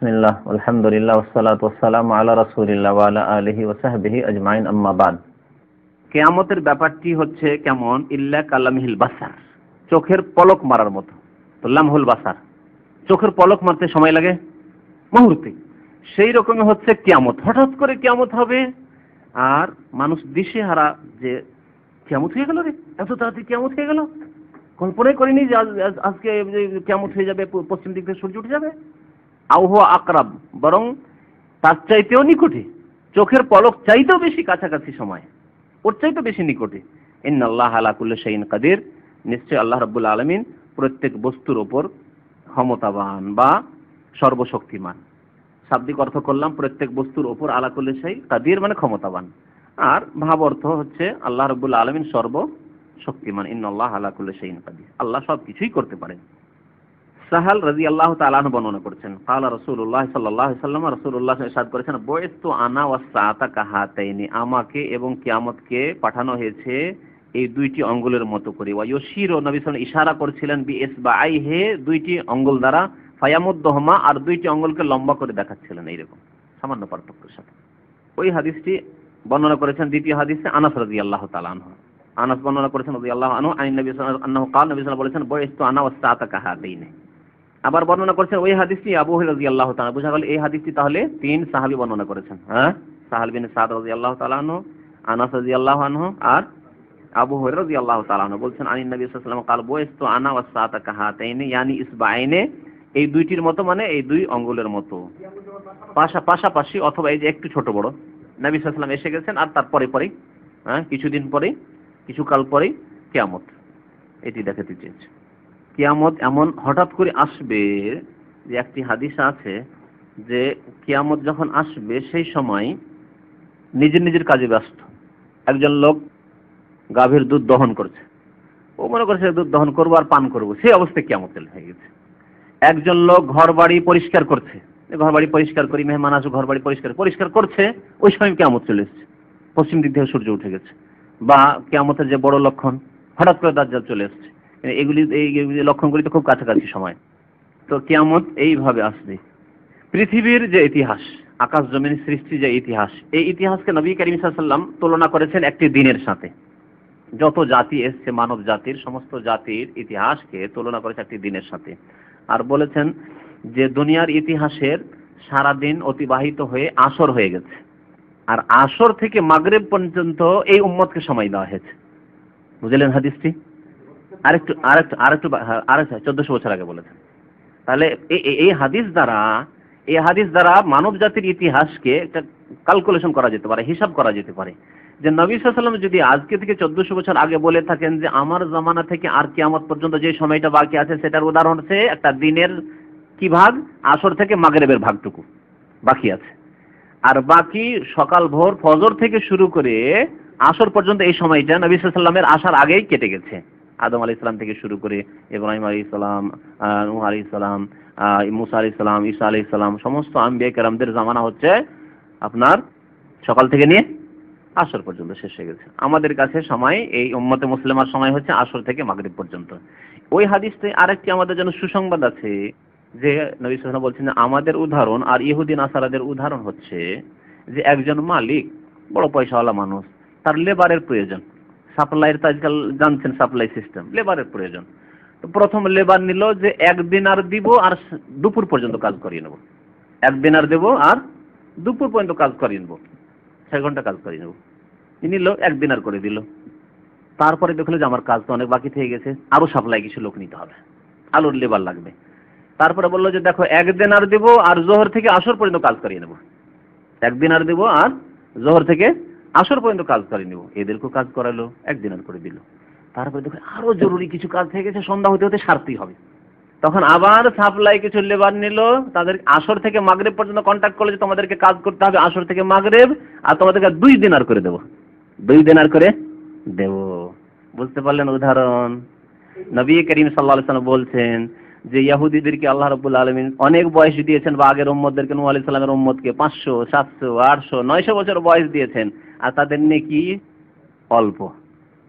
বিসমিল্লাহ, আলহামদুলিল্লাহ, ওয়াসসালাতু ওয়াসসালামু আলা রাসূলিল্লাহ আলা আলিহি ওয়া সাহবিহি আজমাইন, আম্মা বাদ। কেয়ামতের ব্যাপারটি হচ্ছে কেমন? ইল্লা কালামিহিল বাসার, চোখের পলক মারার মতো। লামহুল বাসার, চোখের পলক মারতে সময় লাগে? মুহূর্তে। সেই রকমই হচ্ছে কিয়ামত। হঠাৎ করে কিয়ামত হবে, আর মানুষ দিশে হারা যে, কিয়ামত হয়ে গেল রে, এত তাড়াতাড়ি কিয়ামত হয়ে গেল। কল্পনাই করিনি যে আজ- আজ- আজকে কিয়ামত হয়ে যাবে পশ্চিম দিক থেকে সূর্য উঠে যাবে। আবহাওয়া আকরাব। বরং তার চাইতেও নিকটে। চোখের পলক চাইতেও বেশি কাছাকাছি সময়। ওর চাইতে বেশি নিকটে। ইন্নাল্লাহ আলা কুল্লি শাইইন কাদির। নিশ্চয় আল্লাহ রাব্বুল আলামিন প্রত্যেক বস্তুর ওপর ক্ষমতাবান বা সর্বশক্তিমান। শাব্দিক অর্থ করলাম, প্রত্যেক বস্তুর ওপর আলা কুল্লি শাই কাদির মানে ক্ষমতাবান। আর ভাব অর্থ হচ্ছে আল্লাহ রাব্বুল আলামিন সর্ব শক্তিমান ইন্নাল্লাহ আলা কুল্লি শাইইন কাদির। আল্লাহ সব কিছুই করতে পারেন। সাহাল রাজি আল্লাহ তালাহ বর্ণনা করছেন। কালা রসুল্লাহ সাল্লাহ সাল্লাম রসুল্লাহ সাদ করেছেন বয়েস্তু আনা ওয়া সাতা কাহাতাইনি আমাকে এবং কিয়ামতকে পাঠানো হয়েছে এই দুইটি অঙ্গুলের মতো করে। ওয়াইশির ও নবী সাল ইশারা করেছিলেন, বি এস বা আই হে দুইটি অঙ্গুল দ্বারা, ফায়ামুদ্দহমা আর দুইটি অঙ্গুলকে লম্বা করে দেখাচ্ছিলেন, এইরকম। সামান্য পার্থক্যের সাথে। ওই হাদিসটি বর্ণনা করেছেন দ্বিতীয় হাদিসে আনাস রাজি আল্লাহ তালাহ আনাস বর্ণনা করেছেন রাজি আল্লাহ আনু আইন নবী আন্নাহ কাল নবী সাল বলেছেন বয়েস্তু আনা ওয়া সাতা কাহাতাইনি আবার বর্ণনা করেছেন ওই হাদিসটি আবু রাজি আল্লাহ তালা বুঝা গেল এই হাদিসটি তাহলে তিন সাহাবি বর্ণনা করেছেন হ্যাঁ? সাহাল বিন সাদ রাজি আল্লাহ তালাহ আনাস রাজি আল্লাহ আর আবু হরে রাজি আল্লাহ তালাহ বলছেন আনি নবী সাল্লাম কাল বয়েস্ত আনা ওয়া সাত কাহাতাইনে, ইয়ানি ইসবাইনে, এই দুইটির মতো মানে এই দুই অঙ্গুলের মতো। পাশা, পাশাপাশি অথবা এই যে একটু ছোট বড়, নবী সাল্লাম এসে গেছেন আর তারপরে পরে হ্যাঁ কিছুদিন পরে কিছু কাল পরে কেয়ামত। এটি দেখাতে চেয়েছে। কিয়ামত এমন হঠাৎ করে আসবে যে একটি হাদিস আছে যে কিয়ামত যখন আসবে সেই সময় নিজের নিজের কাজে ব্যস্ত। একজন লোক গাভীর দুধ দহন করছে। ও মনে করছে দুধ দহন করব আর পান করব। সেই অবস্থায় কিয়ামত চলে হয়ে গেছে। একজন লোক ঘর বাড়ি পরিষ্কার করছে। ঘর বাড়ি পরিষ্কার করি, মেহমান আসো ঘর বাড়ি পরিষ্কার পরিষ্কার করছে, ওই সময় কেমন চলে এসছে। পশ্চিম দিক থেকে সূর্য উঠে গেছে। বা কেয়ামতের যে বড় লক্ষণ, হঠাৎ করে দাজ্জাল চলে এসছে। এগুলি, এই লক্ষণগুলি তো খুব কাছাকাছি সময়। তো কিয়ামত এইভাবে আসবে। পৃথিবীর যে ইতিহাস, আকাশ জমিন সৃষ্টি যে ইতিহাস, এই ইতিহাসকে নবী করিম সাল্লাম তুলনা করেছেন একটি দিনের সাথে। যত জাতি এসছে মানব জাতির, সমস্ত জাতির ইতিহাসকে তুলনা করেছে একটি দিনের সাথে। আর বলেছেন যে দুনিয়ার ইতিহাসের সারা দিন অতিবাহিত হয়ে আসর হয়ে গেছে। আর আসর থেকে মাগরেব পর্যন্ত এই উম্মতকে সময় দেওয়া হয়েছে। বুঝলেন হাদিসটি? আরেকটু আরেকটু আরেকটু হ্যাঁ, আরেকটু চোদ্দশো বছর আগে বলেছেন। তাহলে এই হাদিস দ্বারা এই হাদিস দ্বারা মানব জাতির ইতিহাসকে একটা ক্যালকুলেশন করা যেতে পারে হিসাব করা যেতে পারে। যে নবী সাল্লাম যদি আজকে থেকে চোদ্দশো বছর আগে বলে থাকেন যে আমার জামানা থেকে আর কিয়ামত পর্যন্ত যে সময়টা বাকি আছে সেটার উদাহরণ হচ্ছে একটা দিনের কি ভাগ? আসর থেকে মাগরেবের ভাগটুকু বাকি আছে। আর বাকি সকাল ভোর ফজর থেকে শুরু করে আসর পর্যন্ত এই সময়টা নবী সাল্লামের আসার আগেই কেটে গেছে। আদম আলী ইসলাম থেকে শুরু করে ইব্রাহিম আলী ইসলাম নুহ আলী ইসলাম মুসা আলী ইসলাম ঈসা আলী ইসলাম সমস্ত আম্বিয়া কেরামদের জামানা হচ্ছে আপনার সকাল থেকে নিয়ে আসর পর্যন্ত শেষ হয়ে গেছে। আমাদের কাছে সময়, এই উম্মতে মুসলিমার সময় হচ্ছে আসর থেকে মাগরিব পর্যন্ত। ওই হাদিসতে আরেকটি আমাদের জন্য সুসংবাদ আছে যে নবী সাল্লাম বলছেন, আমাদের উদাহরণ আর ইহুদিন আসারাদের উদাহরণ হচ্ছে যে একজন মালিক, বড় পয়সাওয়ালা মানুষ, তার লেবারের প্রয়োজন। সাপ্লাইয়ের তো আজকাল জানছেন সাপ্লাই সিস্টেম লেবারের প্রয়োজন। তো প্রথম লেবার নিল যে একদিন আর দিব আর দুপুর পর্যন্ত কাজ করিয়ে নেব। একদিন আর দেবো আর দুপুর পর্যন্ত কাজ করিয়ে নেব। ছয় ঘণ্টা কাজ করিয়ে নেব। নিল, একদিন আর করে দিল। তারপরে দেখল যে আমার কাজ তো অনেক বাকি থেকে গেছে, আরও সাপ্লাই কিছু লোক নিতে হবে। আলুর লেবার লাগবে। তারপরে বলল যে দেখো, একদিন আর দেবো আর জোহর থেকে আসর পর্যন্ত কাজ করিয়ে নেব। একদিন আর দেবো আর জোহর থেকে আসর পর্যন্ত কাজ করে নেব। এদেরকেও কাজ করালো একদিন আর করে দিল। তারপরে দেখো আরও জরুরি কিছু কাজ থেকে গেছে, সন্ধ্যা হতে হতে সারতেই হবে। তখন আবার সাপ্লাই কিছু লেবার নিল, তাদের আসর থেকে মাগরেব পর্যন্ত কন্ট্যাক্ট করল যে তোমাদেরকে কাজ করতে হবে আসর থেকে মাগরেব, আর তোমাদেরকে দুই দিন আর করে দেবো। দুই দিন আর করে দেব। বুঝতে পারলেন উদাহরণ? নবী করিম সাল্লাহ সাল্লাম বলছেন যে ইয়াহুদিদেরকে আল্লাহ রবুল্লা আলমিন অনেক বয়স দিয়েছেন বা আগের উম্মদদেরকে নু আলি সাল্লামের উম্মদকে পাঁচশো, সাতশো, আটশো, নয়শো বছর বয়স দিয়েছেন। আর তাদের নেকি অল্প।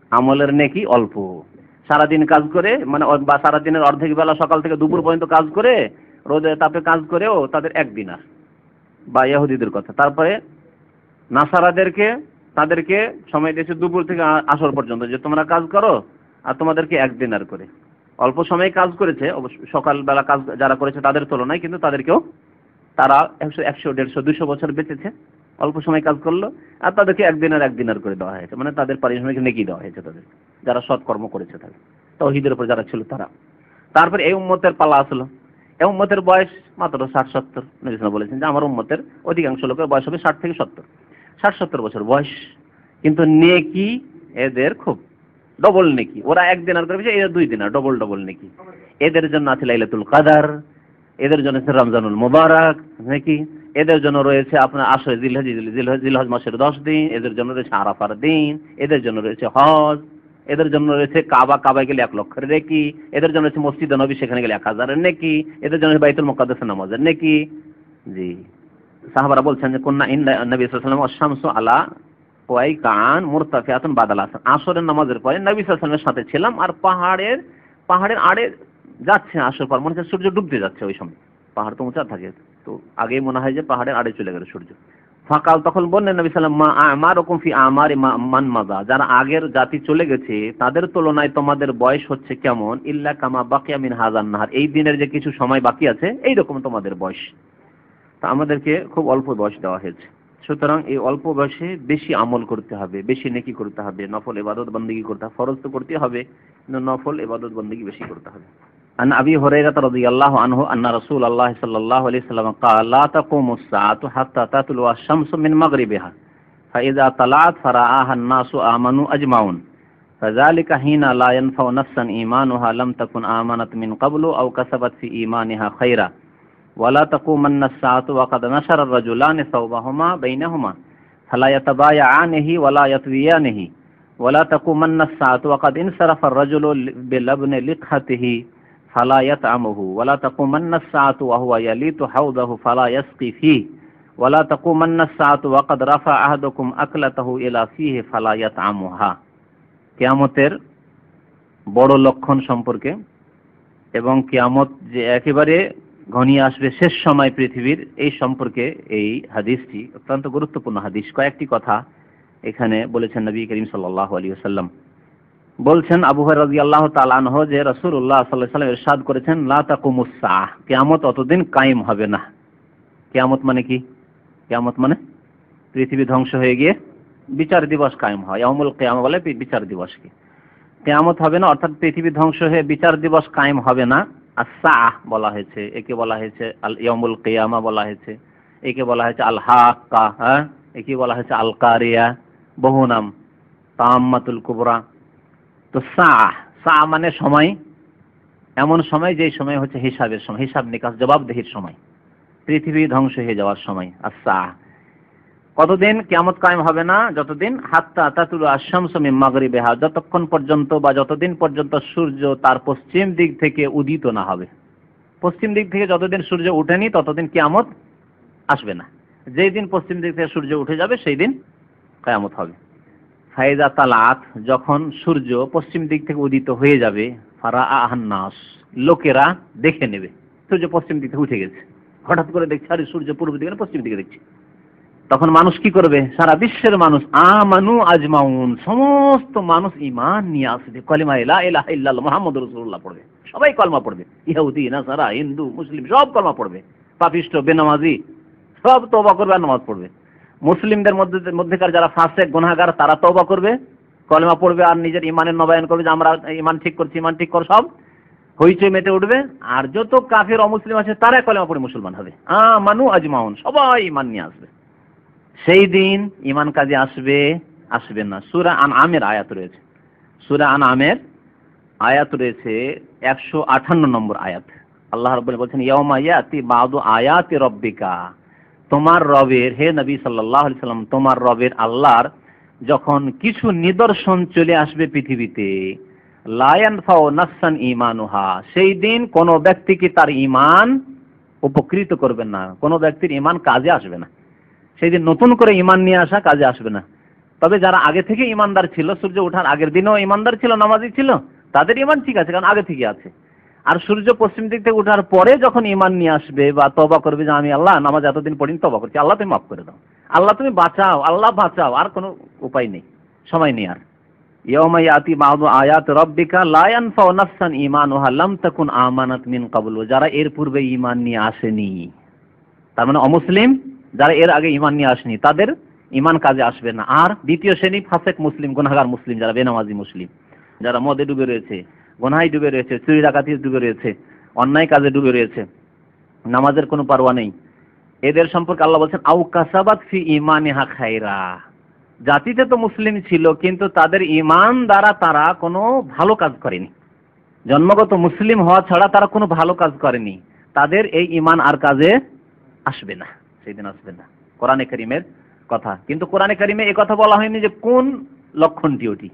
আমলের নেকি অল্প। সারাদিন কাজ করে মানে বা সারাদিনের অর্ধেক বেলা সকাল থেকে দুপুর পর্যন্ত কাজ করে রোদে তাপে কাজ করেও তাদের এক দিনার। বা ইহুদিদের কথা। তারপরে নাসারাদেরকে, তাদেরকে সময় দিয়েছে দুপুর থেকে আসর পর্যন্ত যে তোমরা কাজ করো, আর তোমাদেরকে এক দিনার করে। অল্প সময়ে কাজ করেছে সকালবেলা কাজ যারা করেছে তাদের তুলনায়, কিন্তু তাদেরকেও তারা একশো একশো, দেড়শো, দুশো বছর বেঁচেছে। অল্প সময় কাজ করল, আর তাদেরকে একদিনের একদিনের করে দেওয়া হয়েছে। মানে তাদের পারিশ্রমিক নেকি দেওয়া হয়েছে তাদের। যারা সৎকর্ম করেছে তাদের তহিদের উপর যারা ছিল তারা। তারপর এই উম্মতের পালা আসলো। এই উম্মতের বয়স মাত্র ষাট, সত্তর। নবীন বলেছেন যে, আমার উম্মতের অধিকাংশ লোকের বয়স হবে ষাট থেকে সত্তর। ষাট, সত্তর বছর বয়স। কিন্তু নেকি এদের খুব ডবল নেকি। ওরা এক দিনার করে এরা দুই দিনার ডবল ডবল নেকি। এদের জন্য আছে লাইলাতুল কাদার, এদের জন্য আছে রমজানুল মুবারক, নাকি। এদের জন্য রয়েছে আপনার আশরে জিলহজ জিলহজ মাসের দশ দিন, এদের জন্য রয়েছে আরাফার দিন, এদের জন্য রয়েছে হজ, এদের জন্য রয়েছে কাবা, কাবায় গেলে এক লক্ষের নেকি, এদের জন্য রয়েছে মসজিদ নবী, সেখানে গেলে এক হাজারের নেকি, এদের জন্য বাইতুল মুকাদ্দাস নামাজের নেকি। জি। সাহাবারা বলছেন যে কন্যা ইন্দা নবী সাল্লাল্লাহু আলাইহি শামসু আলা ওয়াই কান মুরতাফিয়াতুন বাদাল আসর আসরের নামাজের পরে নবী সাল্লাল্লাহু সাথে ছিলাম আর পাহাড়ের পাহাড়ের আড়ে যাচ্ছে আসর পর। মনে হচ্ছে সূর্য ডুবতে যাচ্ছে ওই সময়। পাহাড় তো উঁচা থাকে। তো আগেই মনে হয় যে পাহাড়ের আড়ে চলে গেল সূর্য। ফাঁকাল তখন বললেন নবী সাল্লাম মা আমার ফি আমার মান মাজা যারা আগের জাতি চলে গেছে, তাদের তুলনায় তোমাদের বয়স হচ্ছে কেমন? ইল্লা কামা বাকিয়া মিন হাজার নাহার। এই দিনের যে কিছু সময় বাকি আছে এই রকম তোমাদের বয়স। তা আমাদেরকে খুব অল্প বয়স দেওয়া হয়েছে। সুতরাং এই অল্প বয়সে বেশি আমল করতে হবে বেশি নেকি করতে হবে নফল ইবাদত বন্দেগী করতে হবে ফরজ তো করতে হবে কিন্তু নফল ইবাদত বন্দেগী বেশি করতে হবে عن أبي هريرة رضي الله عنه أن رسول الله صلى الله عليه وسلم قال لا تقوم الساعة حتى تطلع الشمس من مغربها فإذا طلعت فرآها الناس آمنوا أجمعون فذلك حين لا ينفع نفسا إيمانها لم تكن آمنت من قبل أو كسبت في إيمانها خيرا ولا تقومن الساعة وقد نشر الرجلان ثوبهما بينهما فلا يتبايعانه ولا يطويانه ولا تقومن الساعة وقد انصرف الرجل بلبن لقحته فلا يطعمه ولا تقومن الساعة وهو يليت حوضه فلا يسقي فيه ولا تقومن الساعة وقد رفع أحدكم أكلته إلى فيه فلا يطعمها কিয়ামতের বড় লক্ষণ সম্পর্কে এবং কিয়ামত যে একেবারে ঘনিয়ে আসবে শেষ সময় পৃথিবীর এই সম্পর্কে এই হাদিসটি, অত্যন্ত গুরুত্বপূর্ণ হাদিস। কয়েকটি কথা এখানে বলেছেন নবী করিম সাল্লাল্লাহু আলাইহি ওয়াসাল্লাম। বলছেন আবু হরাইরা রাদিয়াল্লাহু তাআলা আনহু যে রাসূলুল্লাহ সাল্লাল্লাহু আলাইহি ওয়াসাল্লাম ইরশাদ করেছেন, লা তাকুমুস সাআহ কিয়ামত অতদিন কায়েম হবে না। কিয়ামত মানে কি? কিয়ামত মানে পৃথিবী ধ্বংস হয়ে গিয়ে বিচার দিবস কায়েম হয়, ইয়াউমুল কিয়ামা বলে বিচার দিবসকে কিয়ামত হবে না, অর্থাৎ পৃথিবী ধ্বংস হয়ে বিচার দিবস কায়েম হবে না। আর সাহ বলা হয়েছে, একে বলা হয়েছে আল ইয়াউমুল কিয়ামা বলা হয়েছে, একে বলা হয়েছে আল হাক্কা হ্যাঁ? একে বলা হয়েছে আল কারিয়া বহু নাম, তাম্মাতুল কুবরা। তো সাহ সাহ মানে সময়। এমন সময় যে সময় হচ্ছে হিসাবের সময় হিসাব নিকাশ জবাবদেহির সময়। পৃথিবী ধ্বংস হয়ে যাওয়ার সময় আর সাহ কতদিন কিয়ামত কায়েম হবে না? যতদিন, হাত্তা তাতুল আশামস মিন মাগরিবিহা, যতক্ষণ পর্যন্ত বা যতদিন পর্যন্ত সূর্য তার পশ্চিম দিক থেকে উদিত না হবে। পশ্চিম দিক থেকে যতদিন সূর্য ওঠেনি ততদিন কিয়ামত আসবে না। যেই দিন পশ্চিম দিক থেকে সূর্য উঠে যাবে, সেই দিন কিয়ামত হবে। ফাইদা তালাত যখন সূর্য পশ্চিম দিক থেকে উদিত হয়ে যাবে ফারা আহান্নাস লোকেরা দেখে নেবে। সূর্য পশ্চিম দিক থেকে উঠে গেছে। হঠাৎ করে দেখছে, আরে সূর্য পূর্ব দিকে না পশ্চিম দিকে দেখছে। তখন মানুষ কি করবে? সারা বিশ্বের মানুষ, আমানু আজমাউন, সমস্ত মানুষ ইমান নিয়ে আসবে। কলিমা ইলা ইলাহা ইল্লাল্লাহ মুহাম্মদুর রাসূলুল্লাহ পড়বে। সবাই কলমা পড়বে। ইহুদি, নাসারা, হিন্দু, মুসলিম, সব কলমা পড়বে। পাপিষ্ট, বেনামাজি, সব তওবা করবে আর নামাজ পড়বে। মুসলিমদের মধ্যে, মধ্যেকার যারা ফাসেক, গুনাহগার, তারা তওবা করবে, কলমা পড়বে আর নিজের ইমানের নবায়ন করবে যে, আমরা ইমান ঠিক করছি ইমান ঠিক কর সব। হইচই মেতে উঠবে। আর যত কাফের অমুসলিম আছে তারা কলেমা পড়ে মুসলমান হবে। আমানু আজমাউন, সবাই ইমান নিয়ে আসবে। সেই দিন ইমান কাজে আসবে আসবে না। সুরা আন আমের আয়াত রয়েছে। সুরা আন আমের আয়াত রয়েছে একশো আঠান্ন নম্বর আয়াত। আল্লাহ রব বলছেন ইয়মা ইয়াতি বাদু আয়াতি রব্বিকা। তোমার রবের, হে নবী সাল্লাহ সাল্লাম, তোমার রবের আল্লাহর যখন কিছু নিদর্শন চলে আসবে পৃথিবীতে লায়ান ফাও নাসান ইমানুহা সেই দিন কোনো ব্যক্তিকে তার ইমান উপকৃত করবে না? কোনো ব্যক্তির ইমান কাজে আসবে না। সেই দিন নতুন করে ইমান নিয়ে আসা কাজে আসবে না। তবে যারা আগে থেকে ইমানদার ছিল, সূর্য ওঠার আগের দিনও ইমানদার ছিল, নামাজি ছিল, তাদের ইমান ঠিক আছে, কারণ আগে থেকে আছে। আর সূর্য পশ্চিম দিক থেকে ওঠার পরে যখন ইমান নিয়ে আসবে বা তবা করবে যে আমি আল্লাহ নামাজ এতদিন পড়িনি তবা করছি, আল্লাহ তুমি মাফ করে দাও। আল্লাহ তুমি বাঁচাও, আল্লাহ বাঁচাও, আর কোনো উপায় নেই, সময় নেই আর। ইয়াউমা ইয়াতি বাদু আয়াত রাব্বিকা লা ইয়ানফাউ নাফসান ঈমানুহা লাম তাকুন আমানাত মিন ক্বাবলু যারা এর পূর্বে ঈমান নিয়ে আসেনি, তার মানে অমুসলিম যারা এর আগে ঈমান নিয়ে আসেনি, তাদের ঈমান কাজে আসবে না। আর দ্বিতীয় শ্রেণি ফাসেক মুসলিম, গুনাহগার মুসলিম, যারা বেনামাজি মুসলিম, যারা মদে ডুবে রয়েছে গোনায় ডুবে রয়েছে, চুরি ডাকাতি ডুবে রয়েছে, অন্যায় কাজে ডুবে রয়েছে, নামাজের কোনো পারোয়া নেই। এদের সম্পর্কে আল্লাহ বলছেন, আউ কাসাবাত ফি ইমানিহা খাইরা জাতিতে তো মুসলিম ছিল, কিন্তু তাদের ইমান দ্বারা তারা কোনো ভালো কাজ করেনি। জন্মগত মুসলিম হওয়া ছাড়া তারা কোনো ভালো কাজ করেনি। তাদের এই ইমান আর কাজে আসবে না। সেদিন আসবে না। কোরআনে করিমের কথা। কিন্তু কোরআনে করিমে এ কথা বলা হয়নি যে কোন লক্ষণটি ওটি?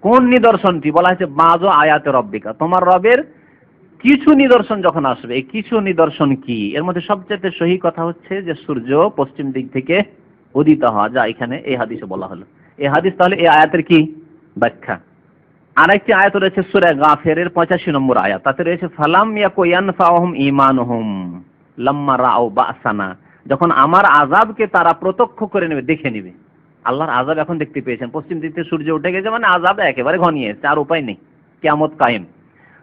কোন নিদর্শনটি? বলা হয়েছে বাজো আয়াতে রব্বিকা। তোমার রবের কিছু নিদর্শন যখন আসবে, এই কিছু নিদর্শন কি? এর মধ্যে সবচেয়ে সহি কথা হচ্ছে যে, সূর্য পশ্চিম দিক থেকে উদিত হওয়া। যা এখানে এই হাদিসে বলা হলো। এই হাদিস তাহলে এই আয়াতের কি ব্যাখ্যা? আর একটি আয়াত রয়েছে সুরে গাফের পঁচাশি নম্বর আয়াত। তাতে রয়েছে, ফালাম ইয়াকুয়ান ফাহম ইমানহুম লাম্মা রাও বাসানা। যখন আমার আজাবকে তারা প্রত্যক্ষ করে নেবে, দেখে নেবে। আল্লাহর আজাব এখন দেখতে পেয়েছেন। পশ্চিম দিক থেকে সূর্য উঠে গেছে মানে আজাব একেবারে ঘনিয়ে এসেছে, আর উপায় নেই। কেয়ামত কায়েম।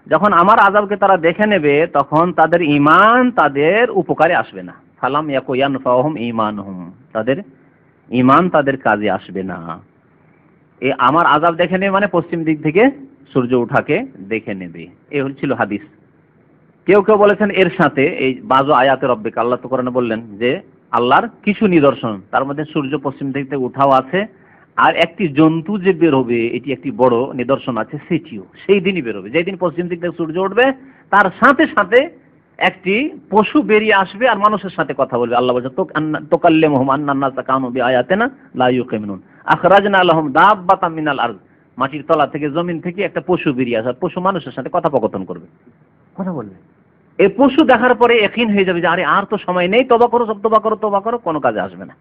যখন আমার আজাবকে তারা দেখে নেবে, তখন তাদের ইমান তাদের উপকারে আসবে না। ফালাম ইয়াকুয়ান ফাহম ইমানহুম তাদের ইমান তাদের কাজে আসবে না। এ আমার আজাব দেখে নেবে মানে পশ্চিম দিক থেকে সূর্য উঠাকে দেখে নেবে। এ হচ্ছিল হাদিস। কেউ কেউ বলেছেন এর সাথে এই বাজো আয়াতের রব্বিক, আল্লাহ তো কোরআনে বললেন যে আল্লাহর কিছু নিদর্শন, তার মধ্যে সূর্য পশ্চিম দিক থেকে উঠাও আছে, আর একটি জন্তু যে বের হবে এটি একটি বড় নিদর্শন আছে, সেটিও, সেই দিনই বের হবে যেদিন পশ্চিম দিক থেকে সূর্য উঠবে, তার সাথে সাথে একটি পশু বেরিয়ে আসবে আর মানুষের সাথে কথা বলবে। আল্লাহ বলছে তোকাল্লে মোহাম আন্নান্নাস কানু বি আয়াতেনা লা ইউকিনুন। আখরাজনা লাহুম দাব্বাতাম মিনাল আরদ। মাটির তলা থেকে, জমিন থেকে একটা পশু বেরিয়ে আসে পশু মানুষের সাথে কথোপকথন করবে। কথা বলবে। এই পশু দেখার পরে একিন হয়ে যাবে যে, আরে আর তো সময় নেই, তবা করো, সব তবা করো তবা করো, কোনো কাজে আসবে না।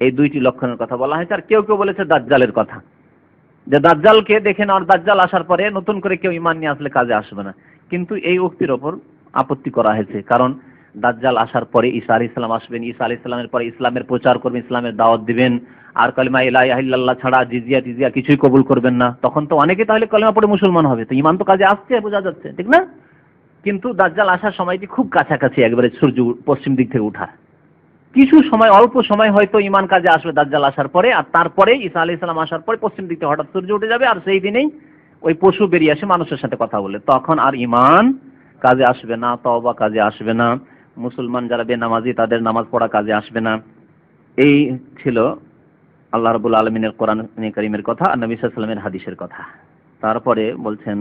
এই দুইটি লক্ষণের কথা বলা হয়েছে, আর কেউ কেউ বলেছে দাজ্জালের কথা। যে দাজ্জালকে দেখে নেওয়ার দাজ্জাল আসার পরে নতুন করে কেউ ইমান নিয়ে আসলে কাজে আসবে না। কিন্তু এই উক্তির ওপর আপত্তি করা হয়েছে, কারণ দাজ্জাল আসার পরে ঈসা আলী ইসলাম আসবেন, ঈসা আলী ইসলামের পরে ইসলামের প্রচার করবেন, ইসলামের দাওয়াত দিবেন, আর কলিমা ইলাহ ছাড়া জিজিয়া টিজিয়া কিছুই কবুল করবেন না। তখন তো অনেকে তাহলে কলিমা পড়ে মুসলমান হবে, তো ইমান তো কাজে আসছে, বোঝা যাচ্ছে, ঠিক না? কিন্তু দাজ্জাল আসার সময়টি খুব কাছাকাছি একবারে সূর্য পশ্চিম দিক থেকে উঠা। কিছু সময়, অল্প সময় হয়তো ইমান কাজে আসবে দাজ্জাল আসার পরে, আর তারপরে ঈসা আলী ইসলাম আসার পরে পশ্চিম দিক থেকে হঠাৎ সূর্য উঠে যাবে, আর সেই দিনেই ওই পশু বেরিয়ে আসে মানুষের সাথে কথা বলে। তখন আর ইমান কাজে আসবে না, তওবা কাজে আসবে না, মুসলমান যারা বেনামাজি, তাদের নামাজ পড়া কাজে আসবে না। এই ছিল আল্লাহ রাবুল আলমিনের কোরআন করিমের কথা আর নবী সাল্লামের হাদিসের কথা। তারপরে বলছেন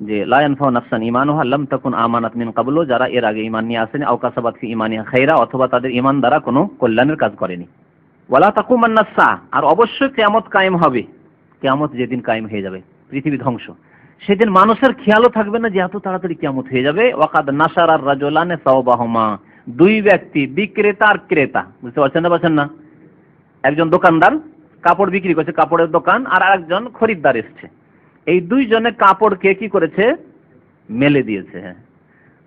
যে লায়ন ফাউ নাফসান ইমান আল্লাম তখন আমানাত মিন কাবলো যারা এর আগে ইমান নিয়ে আসেনি আওকাসাবাদ ফি ইমানিয়া খাইরা, অথবা তাদের ইমান দ্বারা কোনো কল্যাণের কাজ করেনি। ওয়ালা তাকুমান্নাসা আর অবশ্যই কেয়ামত কায়েম হবে। কেয়ামত যেদিন কায়েম হয়ে যাবে, পৃথিবী ধ্বংস। সেদিন মানুষের খেয়ালও থাকবে না যে, এত তাড়াতাড়ি কেমত হয়ে যাবে। ওয়াকাদ নাসার আর রাজলানে সাওবাহমা, দুই ব্যক্তি, বিক্রেতা আর ক্রেতা। বুঝতে পারছেন না পারছেন না? একজন দোকানদার, কাপড় বিক্রি করছে, কাপড়ের দোকান, আর আরেকজন খরিদ্দার এসছে। এই দুইজনে কাপড়কে কি করেছে? মেলে দিয়েছে হ্যাঁ।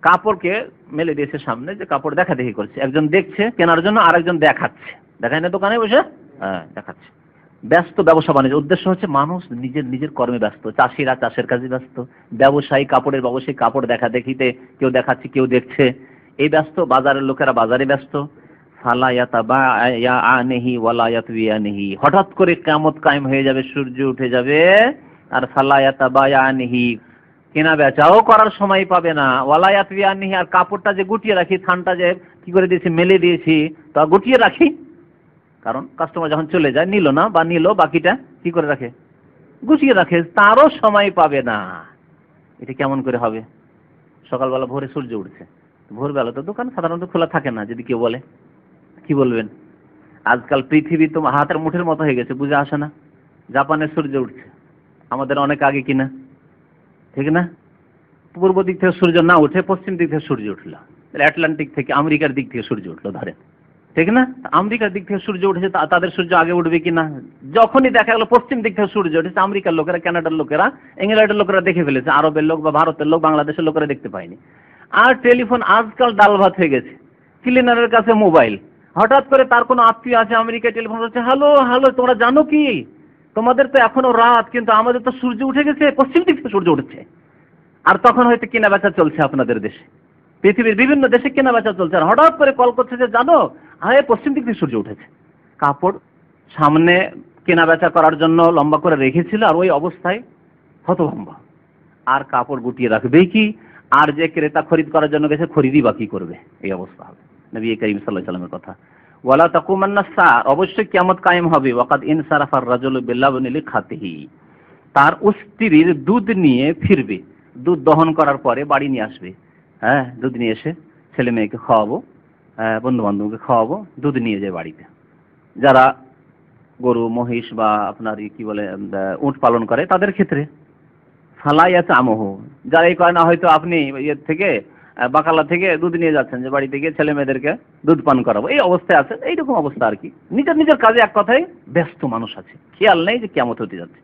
কাপড়কে মেলে দিয়েছে সামনে, যে কাপড় দেখা দেখি করছে। একজন দেখছে, কেনার জন্য আরেকজন দেখাচ্ছে। দেখায় না দোকানে বসে? হ্যাঁ দেখাচ্ছে। ব্যস্ত ব্যবসা বাণিজ্য। উদ্দেশ্য হচ্ছে মানুষ নিজের নিজের কর্মে ব্যস্ত। চাষিরা চাষের কাজে ব্যস্ত। ব্যবসায়ী কাপড়ের ব্যবসায়ী কাপড় দেখা দেখিতে কেউ দেখাচ্ছে, কেউ দেখছে। এই ব্যস্ত বাজারের লোকেরা বাজারে ব্যস্ত। নেহি হঠাৎ করে কামত কায়েম হয়ে যাবে, সূর্য উঠে যাবে। আর ফালায়াতা বায়ানিহি কেনা বেচাও করার সময় পাবে না। ওয়ালায়াত বিয়ানিহি আর কাপড়টা যে গুটিয়ে রাখি, থানটা যে কি করে দিয়েছি, মেলে দিয়েছি, তা গুটিয়ে রাখি? কারণ কাস্টমার যখন চলে যায়, নিল না বা নিল, বাকিটা কি করে রাখে? গুছিয়ে রাখে, তারও সময় পাবে না। এটা কেমন করে হবে? সকালবেলা ভোরে সূর্য উঠছে। ভোরবেলা তো দোকান সাধারণত খোলা থাকে না, যদি কেউ বলে। কি বলবেন? আজকাল পৃথিবী তো হাতের মুঠের মতো হয়ে গেছে, বুঝে আসে না। জাপানের সূর্য উঠছে। আমাদের অনেক আগে কিনা। ঠিক না? পূর্ব দিক থেকে সূর্য না উঠে পশ্চিম দিক থেকে সূর্য উঠল। আটলান্টিক থেকে আমেরিকার দিক থেকে সূর্য উঠল, ধরেন। ঠিক না? আমেরিকার দিক থেকে সূর্য উঠেছে তাদের সূর্য আগে উঠবে কিনা? যখনই দেখা গেল পশ্চিম দিক থেকে সূর্য উঠেছে, আমেরিকার লোকেরা কানাডার লোকেরা ইংল্যান্ডের লোকেরা দেখে ফেলেছে, আরবের লোক বা ভারতের লোক, বাংলাদেশের লোকেরা দেখতে পায়নি। আর টেলিফোন আজকাল ডাল ভাত হয়ে গেছে। ক্লিনারের কাছে মোবাইল। হঠাৎ করে তার কোনো আত্মীয় আছে আমেরিকায়, টেলিফোন করছে, হ্যালো হ্যালো, তোমরা জানো কি? তোমাদের তো এখনও রাত, কিন্তু আমাদের তো সূর্য উঠে গেছে, পশ্চিম দিক থেকে সূর্য উঠেছে। আর তখন হয়তো কেনা বেচা চলছে আপনাদের দেশে। পৃথিবীর বিভিন্ন দেশে কেনা বেচা চলছে। আর হঠাৎ করে কল করছে যে, জানো, আরে, পশ্চিম দিক থেকে সূর্য উঠেছে। কাপড় সামনে কেনা বেচা করার জন্য লম্বা করে রেখেছিল, আর ওই অবস্থায় হতভম্ব। আর কাপড় গুটিয়ে রাখবেই কি? আর যে ক্রেতা খরিদ করার জন্য গেছে, খরিদই বা কি করবে? এই অবস্থা হবে। নবী করিম সাল্লাহ সাল্লামের কথা। ওয়ালা তাকুমান্না সার অবশ্যই কিয়ামত কায়েম হবে। ওয়াকাদ ইনসারাফার রাজুল বিল্লাবনিলি খাতিহি তার স্ত্রীর দুধ নিয়ে ফিরবে। দুধ দহন করার পরে বাড়ি নিয়ে আসবে। হ্যাঁ দুধ নিয়ে এসে ছেলে মেয়েকে খাওয়াবো বন্ধু বান্ধবকে খাওয়াবো, দুধ নিয়ে যায় বাড়িতে। যারা গরু, মহিষ বা আপনার কি বলে উট পালন করে, তাদের ক্ষেত্রে ফালাইয়াতে আমহ যারা এই করে না, হয়তো আপনি ইয়ের থেকে বাকালা থেকে দুধ নিয়ে যাচ্ছেন যে বাড়িতে গিয়ে ছেলে মেয়েদেরকে দুধ পান করাবো। এই অবস্থায় আছে এইরকম অবস্থা আর কি। নিজের নিজের কাজে এক কথায় ব্যস্ত মানুষ আছে। খেয়াল নেই যে কেমন হতে যাচ্ছে।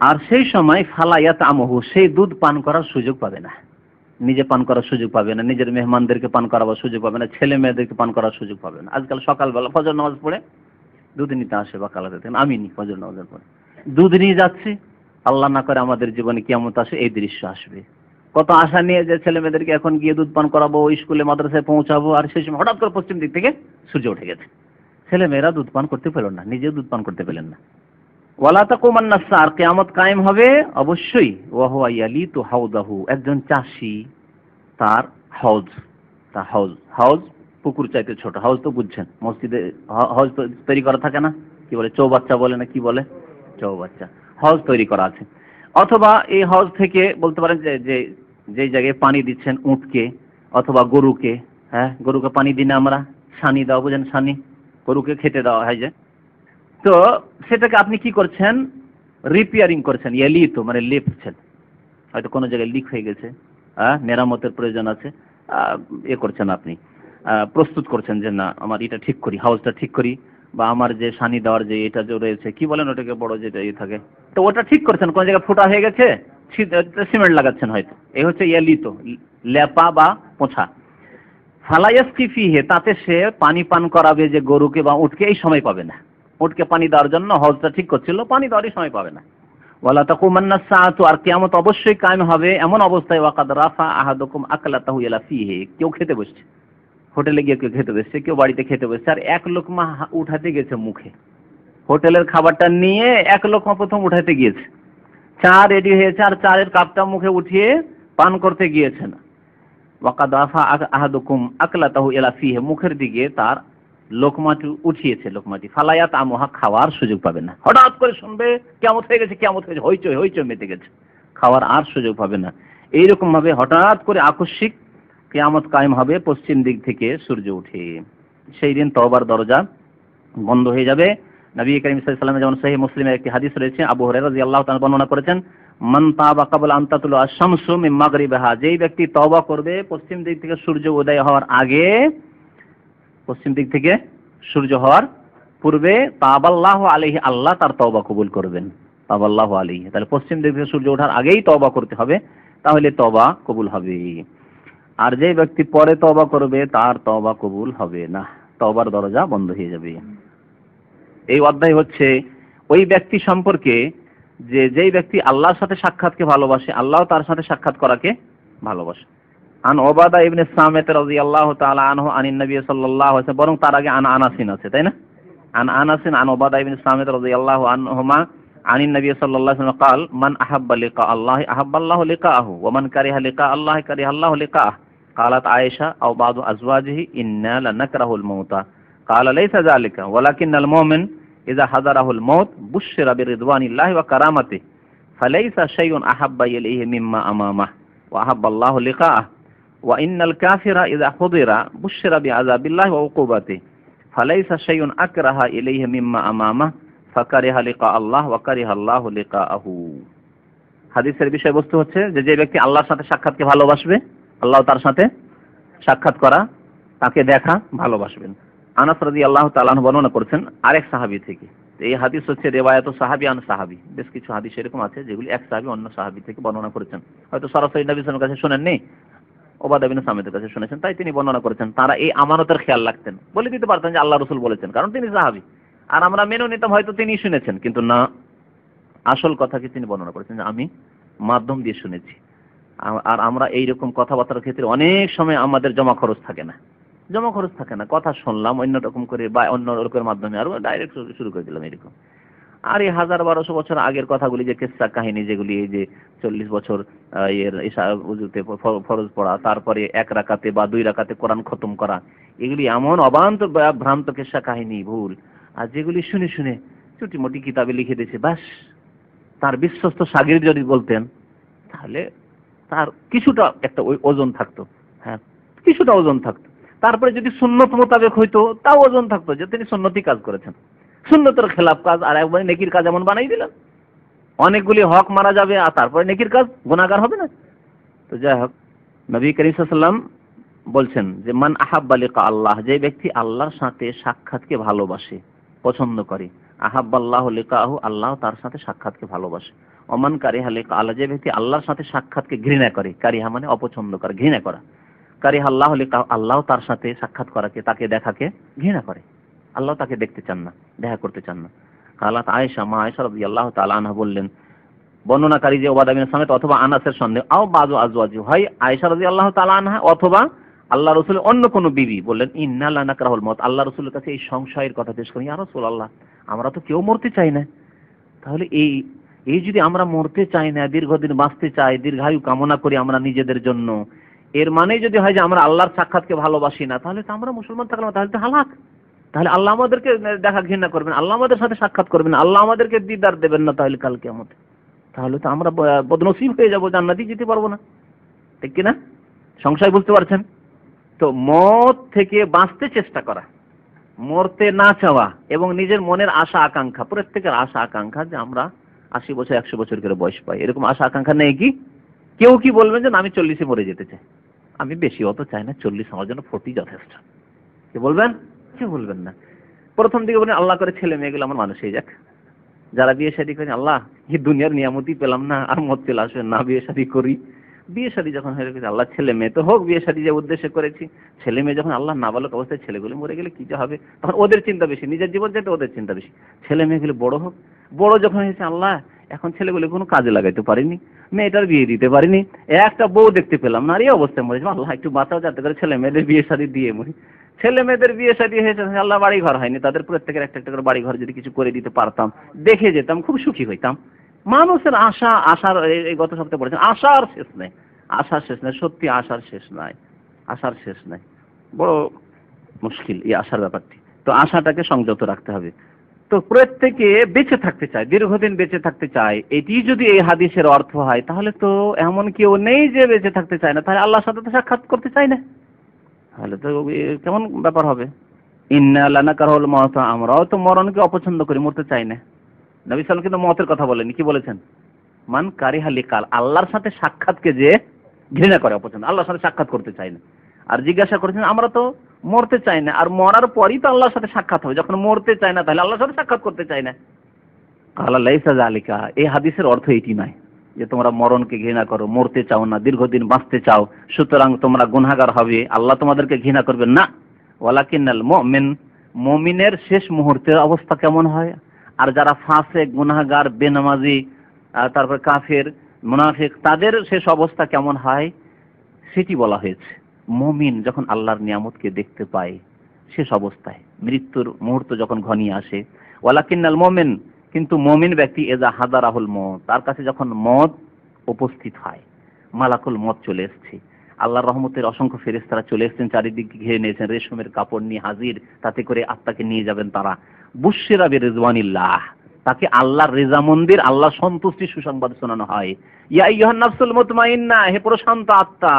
আর সেই সময় ফালাইয়াত আমহু সেই দুধ পান করার সুযোগ পাবে না। নিজে পান করার সুযোগ পাবে না, নিজের মেহমানদেরকে পান করাবার সুযোগ পাবে না, ছেলে মেয়েদেরকে পান করার সুযোগ পাবে না। আজকাল সকালবেলা ফজর নামাজ পড়ে দুধ নিতে আসে বা কালাতে থেকে। আমি নি ফজর নামাজের পরে। দুধ নিয়ে যাচ্ছি, আল্লাহ না করে আমাদের জীবনে কেমন আসে, এই দৃশ্য আসবে। কত আশা নিয়ে যে ছেলে মেয়েদেরকে এখন গিয়ে দুধ পান করাবো স্কুলে মাদ্রাসায় পৌঁছাবো, আর সেই সময় হঠাৎ করে পশ্চিম দিক থেকে সূর্য উঠে গেছে। ছেলে মেয়েরা দুধ পান করতে পেল না, নিজেও দুধ পান করতে পেলেন না। ওয়ালা তাকুমান্না সার কিয়ামত কায়েম হবে, অবশ্যই ওয়াহুয়া ইয়ালিতু হাউদাহু, একজন চাষি, তার হাউজ তার হাউজ হাউজ পুকুর চাইতে ছোট, হাউজ তো বুঝছেন, মসজিদে হাউজ তো তৈরি করা থাকে না, কি বলে, চৌবাচ্চা বলে না কি বলে? চৌবাচ্চা, হাউজ তৈরি করা আছে। অথবা এই হাউজ থেকে বলতে পারেন যে যে যে জায়গায় পানি দিচ্ছেন উটকে অথবা গরুকে হ্যাঁ গরুকে পানি দিই না আমরা সানি দাও, বুঝেন সানি, গরুকে খেতে দেওয়া হয় যে। তো সেটাকে আপনি কি করছেন? রিপেয়ারিং করছেন এলি তো মানে লেপছেন। হয়তো কোনো জায়গায় লিক হয়ে গেছে হ্যাঁ মেরামতের প্রয়োজন আছে এ করছেন আপনি। প্রস্তুত করছেন যে না, আমার এটা ঠিক করি হাউসটা ঠিক করি। বা আমার যে সানি দেওয়ার যে এটা যে রয়েছে, কি বলেন ওটাকে বড় যেটা ইয়ে থাকে? তো ওটা ঠিক করছেন, কোন জায়গায় ফুটা হয়ে গেছে? সিমেন্ট লাগাচ্ছেন হয়তো। এই হচ্ছে এলি তো লেপা বা পোছা ফালাইয়াসকি ফিহে তাতে সে পানি পান করাবে যে গরুকে বা উটকে এই সময় পাবে না। উটকে পানি দেওয়ার জন্য হজটা ঠিক করছিল, পানি দেওয়ারই সময় পাবে না। ওয়ালা তাকুমান্না সাআতু, আর কিয়ামত অবশ্যই কায়েম হবে এমন অবস্থায়, ওয়াকাদ রাফা আহাদুকুম আকলাতাহু ইলা ফিহি, কেউ খেতে বসছে। হোটেলে গিয়ে কেউ খেতে বসছে, কেউ বাড়িতে খেতে বসছে। আর এক লোকমা উঠাতে গেছে মুখে। হোটেলের খাবারটা নিয়ে এক লোকমা প্রথম উঠাতে গিয়েছে। চা রেডি হয়েছে আর চায়ের কাপটা মুখে উঠিয়ে পান করতে গিয়েছে না ওয়াকাদ রাফা আহ- আহাদুকুম আকলাতাহু ইলা ফিহি। মুখের দিকে তার লোকমাটি উঠিয়েছে, লোকমাটি। ফালায়াত আমহা খাওয়ার সুযোগ পাবে না। হঠাৎ করে শুনবে, কেমন হয়ে গেছে, কেমন হয়ে গেছে, হইচই হইচই মেতে গেছে। খাওয়ার আর সুযোগ পাবে না। এইরকম ভাবে হঠাৎ করে আকস্মিক কেয়ামত কায়েম হবে, পশ্চিম দিক থেকে সূর্য উঠে। সেই দিন তওবার দরজা বন্ধ হয়ে যাবে। নবী করিম সাল্লাল্লাহু যেমন সহিহ মুসলিমের একটি হাদিস রয়েছে, আবু হুরায়রা রাদিয়াল্লাহু তাআলা বর্ণনা করেছেন, মান তাবা ক্বাবলা আন তাতুলু আশ-শামসু মিন মাগরিবিহা যেই ব্যক্তি তওবা করবে, পশ্চিম দিক থেকে সূর্য উদয় হওয়ার আগে, পশ্চিম দিক থেকে সূর্য হওয়ার পূর্বে তাবাল্লাহ আলাইহি, আল্লাহ তার তওবা কবুল করবেন। তাবাল্লাহ আলাইহি। তাহলে পশ্চিম দিক থেকে সূর্য ওঠার আগেই তওবা করতে হবে, তাহলে তওবা কবুল হবে। আর যে ব্যক্তি পরে তবা করবে, তার তবা কবুল হবে না। তওবার দরজা বন্ধ হয়ে যাবে। এই অধ্যায় হচ্ছে ওই ব্যক্তি সম্পর্কে যে, যেই ব্যক্তি আল্লাহর সাথে সাক্ষাৎকে ভালোবাসে, আল্লাহ তার সাথে সাক্ষাৎ করাকে ভালোবাসে। আন ওবাদা ইবনে সামেত রাদিয়াল্লাহু তাআলা আনহু আনিন নবী সাল্লাল্লাহু আলাইহি বরং তার আগে আন আনাসিন আছে, তাই না? আন আনাসিন, আন ওবাদা ইবনে সামেত রাদিয়াল্লাহু আনহুমা عن النبي صلى الله عليه وسلم قال من أحب لقاء الله أحب الله لقاءه ومن كره لقاء الله كره الله لقاءه. قالت عائشة أو بعض أزواجه إنا لنكره الموت. قال ليس ذلك ولكن المؤمن إذا حضره الموت بشر برضوان الله وكرامته فليس شيء أحب إليه مما أمامه وأحب الله لقاءه. وإن الكافر إذا حضر بشر بعذاب الله وعقوبته فليس شيء أكره إليه مما أمامه ফাকারিহা লিকা আল্লাহ ওয়াকারিহা আল্লাহ লিকা আহু হাদিসের বিষয়বস্তু হচ্ছে যে যে ব্যক্তি আল্লাহর সাথে সাক্ষাৎকে ভালোবাসবে, আল্লাহ তার সাথে সাক্ষাৎ করা, তাকে দেখা, ভালোবাসবেন। আনাস রাদিয়াল্লাহু তাআলা বর্ণনা করেছেন আরেক সাহাবী থেকে। এই হাদিস হচ্ছে রেওয়ায়াত সাহাবী আন সাহাবী। বেশ কিছু হাদিস এরকম আছে যেগুলি এক সাহাবী অন্য সাহাবী থেকে বর্ণনা করেছেন। হয়তো সরাসরি নবী কাছে শোনেননি ওবাদা বিন কাছে শুনেছেন, তাই তিনি বর্ণনা করেছেন, তারা এই আমানতের খেয়াল রাখতেন। বলে দিতে পারতেন যে আল্লাহ রসুল বলেছেন, কারণ তিনি সাহাবী। আর আমরা মেনে নিতাম, হয়তো তিনি শুনেছেন, কিন্তু না। আসল কথাকে তিনি বর্ণনা করেছেন? আমি মাধ্যম দিয়ে শুনেছি। আর আমরা এই রকম কথাবার্তার ক্ষেত্রে অনেক সময় আমাদের জমা খরচ থাকে না। জমা খরচ থাকে না। কথা শুনলাম, অন্য রকম করে বা অন্য লোকের মাধ্যমে আর ডাইরেক্ট শুরু করে দিলাম এরকম আর এই হাজার বারোশো বছর আগের কথাগুলি, যে কেসা কাহিনী, যেগুলি এই যে চল্লিশ বছর এর উজুতে ফরজ পড়া, তারপরে এক রাকাতে বা দুই রাকাতে কোরআন খতম করা, এগুলি এমন অবান্ত ভ্রান্ত কেসা কাহিনী, ভুল। আর যেগুলি শুনে শুনে চুটিমুটি কিতাবে লিখে দিয়েছে, ব্যাস। তার বিশ্বস্ত সাগির যদি বলতেন, তাহলে তার কিছুটা একটা ওজন থাকতো হ্যাঁ কিছুটা ওজন থাকতো। তারপরে যদি সুন্নত মোতাবেক হইতো, তাও ওজন থাকতো যে তিনি সুন্নতি কাজ করেছেন। সুন্নতের খেলাফ কাজ আর একবার নেকির কাজ এমন বানাই দিলেন। অনেকগুলি হক মারা যাবে আর তারপরে নেকির কাজ গুণাগার হবে না। তো যাই হোক, নবী করিম সাল্লাম বলছেন যে, মান আহাব্বা লিকা আল্লাহ যে ব্যক্তি আল্লাহর সাথে সাক্ষাৎকে ভালোবাসে পছন্দ করে। আহাব্বাল্লাহ লিকাহু, আল্লাহ তার সাথে সাক্ষাৎকে ভালোবাসে। অমান কারিহা লিকা, আল্লাহ যে ব্যক্তি আল্লাহর সাথে সাক্ষাৎকে ঘৃণা করে, কারিহা মানে অপছন্দ করে, ঘৃণা করা। কারিহা আল্লাহ লিকা, আল্লাহ তার সাথে সাক্ষাৎ করাকে, তাকে দেখাকে ঘৃণা করে। আল্লাহ তাকে দেখতে চান না, দেখা করতে চান না। কালাত আয়েশা, মা আয়েশা রাদিয়াল্লাহু তাআলা আনহা বললেন, বর্ণনাকারী যে ওবাদা বিন সামিত অথবা আনাসের সন্দেহ, আও বাজু আজওয়াজি, হয় আয়েশা রাদিয়াল্লাহু তাআলা আনহা অথবা আল্লাহ রসুল অন্য কোনো বিবি বললেন, ইন্না লা নাকরাহুল মত আল্লাহ রসুলের কাছে এই সংশয়ের কথা পেশ করেন ইয়া রাসূলুল্লাহ, আমরা তো কেউ মরতে চাই না। তাহলে এই এই যদি আমরা মরতে চাই না, দীর্ঘদিন বাঁচতে চাই, দীর্ঘায়ু কামনা করি আমরা নিজেদের জন্য, এর মানে যদি হয় যে আমরা আল্লাহর সাক্ষাৎকে ভালোবাসি না, তাহলে তো আমরা মুসলমান থাকলাম, তাহলে তো হালাক। তাহলে আল্লাহ আমাদেরকে দেখা ঘৃণা করবেন, আল্লাহ আমাদের সাথে সাক্ষাৎ করবেন, আল্লাহ আমাদেরকে দিদার দেবেন না তাহলে কালকে আমাদের তাহলে তো আমরা বদনসিব হয়ে যাব, জান্নাতি যেতে পারব না। ঠিক কিনা? সংশয় বুঝতে পারছেন? তো মত থেকে বাঁচতে চেষ্টা করা, মরতে না চাওয়া এবং নিজের মনের আশা আকাঙ্ক্ষা, প্রত্যেকের আশা আকাঙ্ক্ষা যে আমরা আশি বছর, একশো বছর করে বয়স পাই। এরকম আশা আকাঙ্ক্ষা নেই কি? কেউ কি বলবেন যে আমি চল্লিশে মরে যেতে চাই? আমি বেশি অত চাই না, চল্লিশ আমার জন্য ফোর্টি যথেষ্ট। কে বলবেন? কেউ বলবেন না। প্রথম দিকে বলেন আল্লাহ করে ছেলে মেয়েগুলো আমার মানুষ হয়ে যাক। যারা বিয়ে শাদী করেন, আল্লাহ কি দুনিয়ার নিয়ামতি পেলাম না, আর মত চলে আসবে না, বিয়ে শাদী করি। বিয়ে শাদী যখন হয়ে গেছে আল্লাহ ছেলে মেয়ে তো হোক, বিয়ে শাদী যে উদ্দেশ্যে করেছি। ছেলে মেয়ে যখন আল্লাহ নাবালক অবস্থায় ছেলেগুলো মরে গেলে কি যে হবে? তখন ওদের চিন্তা বেশি, নিজের জীবন যেতে ওদের চিন্তা বেশি। ছেলে মেয়েগুলো বড় হোক, বড় যখন হয়েছে, আল্লাহ, এখন ছেলেগুলো কোনো কাজে লাগাইতে পারিনি, মেয়েটার বিয়ে দিতে পারিনি। একটা বউ দেখতে পেলাম না আর এই অবস্থায় মরেছে, আল্লাহ, একটু বাঁচাও যাতে করে ছেলে মেয়েদের বিয়ে শাদী দিয়ে মরি। ছেলে মেয়েদের বিয়ে শাদী হয়েছে, আল্লাহ বাড়ি ঘর হয়নি, তাদের প্রত্যেকের একটা একটা করে বাড়ি ঘর যদি কিছু করে দিতে পারতাম, দেখে যেতাম, খুব সুখী হইতাম। মানুষের আশা, আশার এই- গত সপ্তাহে পড়েছেন, আশার শেষ নেই। আশার শেষ নেই, সত্যি আশার শেষ নাই। আশার শেষ নাই। বড় মুশকিল এই আশার ব্যাপারটি। তো আশাটাকে সংযত রাখতে হবে। তো প্রত্যেকে বেঁচে থাকতে চায়, দীর্ঘদিন বেঁচে থাকতে চায়, এটি যদি এই হাদিসের অর্থ হয়, তাহলে তো এমন কেউ নেই যে বেঁচে থাকতে চায় না। তাহলে আল্লাহর সাথে তো সাক্ষাৎ করতে চায় না। তাহলে তো কেমন ব্যাপার হবে? ইন্না লানাকারহুল মত আমরাও তো মরণকে অপছন্দ করি, মরতে চাই না। নবী সাল্লাম কিন্তু মতের কথা বলেনি কি বলেছেন? মান কারিহা লিকাল, আল্লাহর সাথে সাক্ষাৎকে যে ঘৃণা করে অপছন্দ, আল্লাহর সাথে সাক্ষাৎ করতে চায় না। আর জিজ্ঞাসা করেছেন, আমরা তো মরতে চাই না, আর মরার পরই তো আল্লাহর সাথে সাক্ষাৎ হবে, যখন মরতে চাই না তাহলে আল্লাহর সাথে সাক্ষাৎ করতে চাই না। আল্লাহ লাইসা জালিকা এই হাদিসের অর্থ এটি নয় যে তোমরা মরণকে ঘৃণা করো, মরতে চাও না, দীর্ঘদিন বাঁচতে চাও, সুতরাং তোমরা গুনাহগার হবে, আল্লাহ তোমাদেরকে ঘৃণা করবেন না। ওয়ালাকিন্নাল মুমিন, মুমিনের শেষ মুহূর্তের অবস্থা কেমন হয়? আর যারা ফাঁসে গুনাহগার, বেনামাজি তারপর কাফের, মুনাফিক, তাদের শেষ অবস্থা কেমন হয়? সেটি বলা হয়েছে। মমিন যখন আল্লাহর নিয়ামতকে দেখতে পায় শেষ অবস্থায়। মৃত্যুর মুহূর্ত যখন ঘনিয়ে আসে, ওয়ালাকিন্নাল মোমেন, কিন্তু মমিন ব্যক্তি এজা হাজারাহুল মত তার কাছে যখন মত উপস্থিত হয়, মালাকুল মত চলে এসছে। আল্লাহর রহমতের অসংখ্য ফেরেস্তারা চলে এসেছেন, চারিদিকে ঘিরে নিয়েছেন, রেশমের কাপড় নিয়ে হাজির, তাতে করে আত্মাকে নিয়ে যাবেন তারা। বুশিরা বি তাকে আল্লাহর রেজা মন্দির আল্লাহ সন্তুষ্টি সুসংবাদ শোনানো হয়। ইয়া ইয়ুহান নাফসুল মুতমাইন্না, হে প্রশান্ত আত্মা,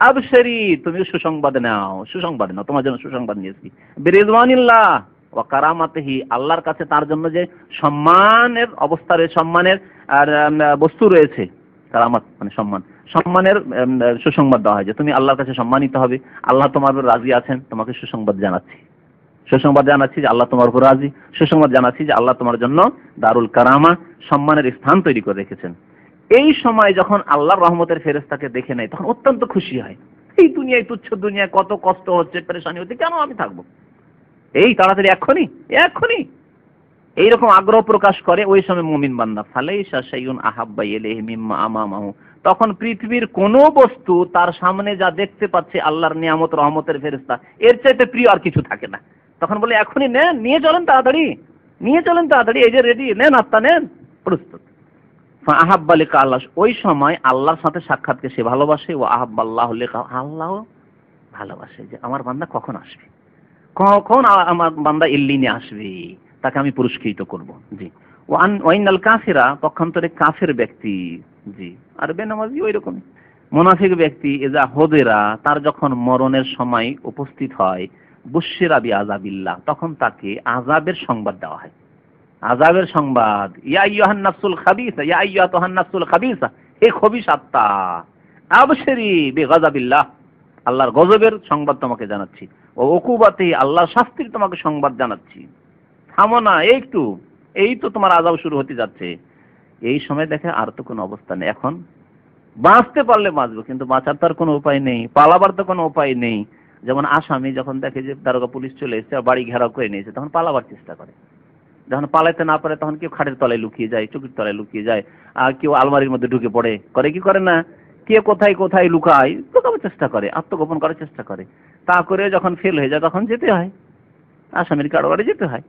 আবশরি তুমি সুসংবাদ নাও সুসংবাদ নাও, তোমার জন্য সুসংবাদ নিয়েছি। বিরিজওয়ানিল্লাহ, ওয়া কারামাতিহি, আল্লাহর কাছে তার জন্য যে সম্মানের অবস্থা রয়েছে সম্মানের, আর বস্তু রয়েছে, কারামাত মানে সম্মান, সম্মানের সুসংবাদ দেওয়া হয় যে তুমি আল্লাহর কাছে সম্মানিত হবে, আল্লাহ তোমার রাজি আছেন, তোমাকে সুসংবাদ জানাচ্ছি। সুসংবাদ জানাচ্ছি যে আল্লাহ তোমার উপর রাজি। সুসংবাদ জানাচ্ছি যে আল্লাহ তোমার জন্য দারুল কারামা সম্মানের স্থান তৈরি করে রেখেছেন। এই সময় যখন আল্লাহর রহমতের ফেরেস্তাকে দেখে নেয়, তখন অত্যন্ত খুশি হয়। এই দুনিয়ায়, তুচ্ছ দুনিয়ায়, কত কষ্ট হচ্ছে, পরেশানি হচ্ছে, কেন আমি থাকব? এই তাড়াতাড়ি এখনই এখনই এইরকম আগ্রহ প্রকাশ করে ওই সময় মুমিন বান্দা, ফালাইসা শাইউন আহাব্বা ইলাইহি মিম্মা আমামাহু। তখন পৃথিবীর কোন বস্তু তার সামনে যা দেখতে পাচ্ছে আল্লাহর নিয়ামত, রহমতের ফেরেশতা, এর চাইতে প্রিয় আর কিছু থাকে না। তখন বলে, এখনই নেন নিয়ে চলেন তাড়াতাড়ি, নিয়ে চলেন তাড়াতাড়ি, এই যে রেডি নেন, আত্মা নেন। প্রস্তুত। আহাব্বা লেখা আল্লাহ। ওই সময় আল্লাহর সাথে সাক্ষাৎকে সে ভালোবাসে? ও আহাব্বাল্লাহ লেখা আল্লাহ ভালোবাসে যে আমার বান্দা কখন আসবে? কখন আমার বান্দা ইল্লিনে আসবে? তাকে আমি পুরস্কৃত করব। জি। ওয়ান ওয়াইনাল কাফিরা, পক্ষান্তরে কাফের ব্যক্তি, জি। আর বেনামাজি ওই রকম মোনাফিক ব্যক্তি, এজা হোদেরা, তার যখন মরণের সময় উপস্থিত হয় বুশিরা বি আজাবিল্লাহ তখন তাকে আজাবের সংবাদ দেওয়া হয়। আজাবের সংবাদ, ইয়া আইয়ুহান নাফসুল ইয়া নাফসুল খাবিসা আত্মা আল্লাহর গজবের সংবাদ তোমাকে জানাচ্ছি। ও ওকুবাতে আল্লাহর শাস্তির তোমাকে সংবাদ জানাচ্ছি। থামো না একটু, এই তো তোমার আজাব শুরু হতে যাচ্ছে। এই সময় দেখে আর তো কোনো অবস্থা নেই। এখন বাঁচতে পারলে বাঁচবো, কিন্তু বাঁচার তো আর কোনো উপায় নেই, পালাবার তো কোনো উপায় নেই। যেমন আসামি যখন দেখে যে দারোগা পুলিশ চলে এসেছে বাড়ি ঘেরাও করে নিয়েছে তখন পালাবার চেষ্টা করে। যখন পালাইতে না পারে তখন কেউ খাটের তলায় লুকিয়ে যায়, চুকির তলায় লুকিয়ে যায়, আর কেউ আলমারির মধ্যে ঢুকে পড়ে। করে কি করে না? কে কোথায় কোথায় লুকায়, লুকাবার চেষ্টা করে, আত্মগোপন করার চেষ্টা করে। তা করে যখন ফেল হয়ে যায় তখন যেতে হয়। আসামির কারোবারে যেতে হয়।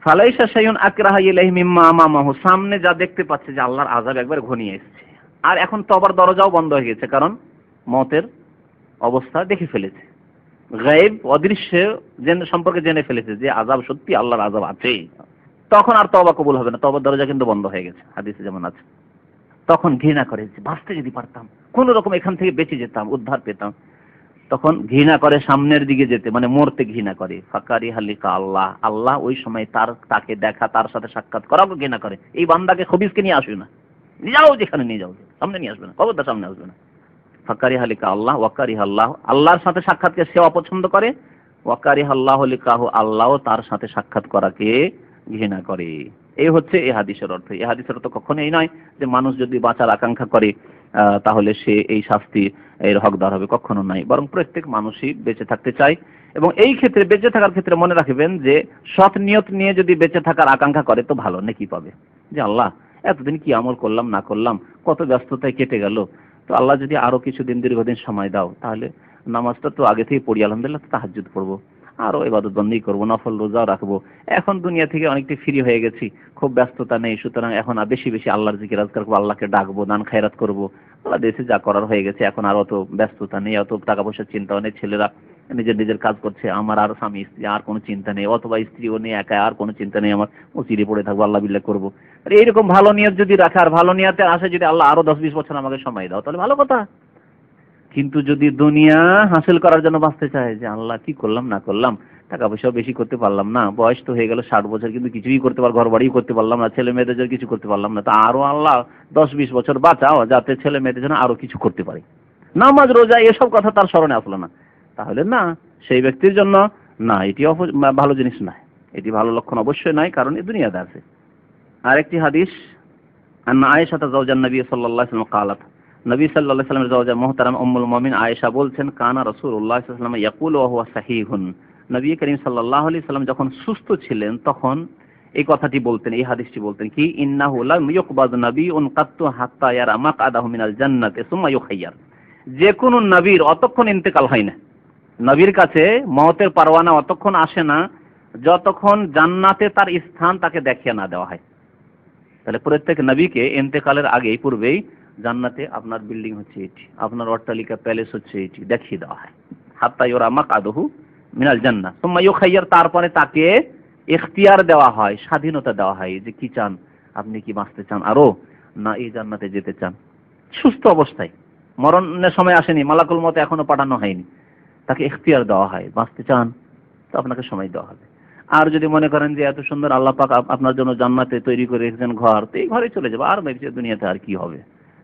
ফালাইসা শাইউন আকরাহা সামনে যা দেখতে পাচ্ছে যে আল্লাহর আযাব একবার ঘনিয়ে এসেছে। আর এখন তবার দরজাও বন্ধ হয়ে গেছে, কারণ মতের অবস্থা দেখে ফেলেছে। গায়েব অদৃশ্য সম্পর্কে জেনে ফেলেছে যে আযাব সত্যি আল্লাহর আযাব আছে তখন আর তবা কবুল হবে না। তবার দরজা কিন্তু বন্ধ হয়ে গেছে, হাদিসে যেমন আছে। তখন ঘৃণা করে বাঁচতে যদি পারতাম, কোন রকম এখান থেকে বেঁচে যেতাম, উদ্ধার পেতাম। তখন ঘৃণা করে সামনের দিকে যেতে মানে মরতে ঘৃণা করে। ফাকারি হালিকা আল্লাহ আল্লাহ ওই সময় তার, তাকে দেখা, তার সাথে সাক্ষাৎ করাকে ঘৃণা করে। এই বান্দাকে খবিজকে নিয়ে আসবে না। যাও যেখানে নিয়ে যাও, সামনে নিয়ে আসবে না, খবরদার সামনে আসবে না। ফাকারি হালিকা আল্লাহ ওয়াকারি আল্লাহ আল্লাহর সাথে সাক্ষাৎকে সে অপছন্দ করে ওয়াকারি আল্লাহ লিকাহ আল্লাহ তার সাথে সাক্ষাৎ করাকে ঘৃণা করে। এই হচ্ছে এই হাদিসের অর্থ। এই হাদিসের অর্থ কখনোই নয় যে মানুষ যদি বাঁচার আকাঙ্ক্ষা করে তাহলে সে এই শাস্তি, এর হকদার হবে কখনো নাই। বরং প্রত্যেক মানুষই বেঁচে থাকতে চায় এবং এই ক্ষেত্রে, বেঁচে থাকার ক্ষেত্রে মনে রাখবেন যে সৎ নিয়ত নিয়ে যদি বেঁচে থাকার আকাঙ্ক্ষা করে তো ভালো, নাকি পাবে। যে আল্লাহ, এতদিন কি আমল করলাম, না করলাম, কত ব্যস্ততায় কেটে গেল তো আল্লাহ যদি আরও কিছুদিন দীর্ঘদিন সময় দাও, তাহলে নামাজটা তো আগে থেকে পড়ি, আলহামদুলিল্লাহ তাহাজ্জুদ পড়ব। আরও ইবাদত বন্ধই করব, নফল রোজাও রাখব। এখন দুনিয়া থেকে অনেকটা ফ্রি হয়ে গেছি, খুব ব্যস্ততা নেই, সুতরাং এখন আর বেশি বেশি আল্লাহর জিকির আজকার করব, আল্লাহকে ডাকবো, দান খায়রাত করব। আল্লাহ দেশে যা করার হয়ে গেছে, এখন আর অত ব্যস্ততা নেই, অত টাকা পয়সার চিন্তা নেই, ছেলেরা নিজের নিজের কাজ করছে, আমার আর স্বামী, স্ত্রী, আর কোনো চিন্তা নেই, অথবা স্ত্রীও নেই একা আর কোনো চিন্তা নেই, আমার চিড়ে পড়ে থাকব, আল্লাহ বিল্লাহ করব। এইরকম ভালো নিয়ত যদি রাখে, আর ভালো নিয়তে আসে যদি আল্লাহ আরও দশ বিশ বছর আমাকে সময় দাও, তাহলে ভালো কথা। কিন্তু যদি দুনিয়া হাসিল করার জন্য বাঁচতে চায়, যে আল্লাহ কি করলাম, না করলাম, টাকা পয়সাও বেশি করতে পারলাম না, বয়স তো হয়ে গেল ষাট বছর, কিন্তু কিছুই করতে পার ঘর বাড়িও করতে পারলাম না, ছেলে মেয়েদের কিছু করতে পারলাম না, তা আরও আল্লাহ দশ বিশ বছর বাঁচাও, যাতে ছেলে মেয়েদের জন্য আরও কিছু করতে পারে। নামাজ, রোজা, এসব কথা তার স্মরণে আসলো না। তাহলে না সেই ব্যক্তির জন্য না এটি অপ- ভালো জিনিস নয় এটি ভালো লক্ষণ অবশ্যই নয় কারণ এই দুনিয়াতে আছে আরেকটি হাদিস আন্না আয়েশা জাওজান নবী সাল্লাল্লাহু আলাইহি ওয়াসাল্লাম قالت নবী সাল্লাল্লাহু আলাইহি ওয়াসাল্লামের জাওজা মুহতারাম উম্মুল মুমিন আয়েশা বলছেন কানা রাসূলুল্লাহ সাল্লাল্লাহু আলাইহি ওয়াসাল্লাম ইয়াকুলু ওয়া হুয়া সাহিহুন নবী করিম সাল্লাল্লাহু আলাইহি সাল্লাম যখন সুস্থ ছিলেন তখন এই কথাটি বলতেন এই হাদিসটি বলতেন কি ইন্নাহু লা ইউকবাদ নাবিয়ুন কাত্তু হাত্তা ইয়ারা মাকআদাহু মিনাল জান্নাতি সুম্মা ইউখাইয়ার যে কোন নবীর অতক্ষণ ইন্তেকাল হয় না নবীর কাছে মওতের পারওয়ানা অতক্ষণ আসে না, যতক্ষণ জান্নাতে তার স্থান তাকে দেখিয়ে না দেওয়া হয়। তাহলে প্রত্যেক নবীকে ইন্তেকালের আগেই, পূর্বেই জান্নাতে আপনার বিল্ডিং হচ্ছে এটি, আপনার অট্টালিকা, প্যালেস হচ্ছে এটি, দেখিয়ে দেওয়া হয়। হাত্তা ইউরা মাকআদহু মিনাল জান্নাহ। সুম্মা ইউখাইয়ার, তারপরে তাকে ইখতিয়ার দেওয়া হয়, স্বাধীনতা দেওয়া হয় যে কি চান, আপনি কি বাঁচতে চান আরও না এই জান্নাতে যেতে চান। সুস্থ অবস্থায়। মরণের সময় আসেনি, মালাকুল মতে এখনও পাঠানো হয়নি। তাকে ইখতিয়ার দেওয়া হয়, বাঁচতে চান, তো আপনাকে সময় দেওয়া হবে। আর যদি মনে করেন যে এত সুন্দর আল্লাহ পাক আপনার জন্য জান্নাতে তৈরি করে রেখেছেন ঘর, তো এই ঘরে চলে যাবে, আর বেঁচে দুনিয়াতে আর কি হবে?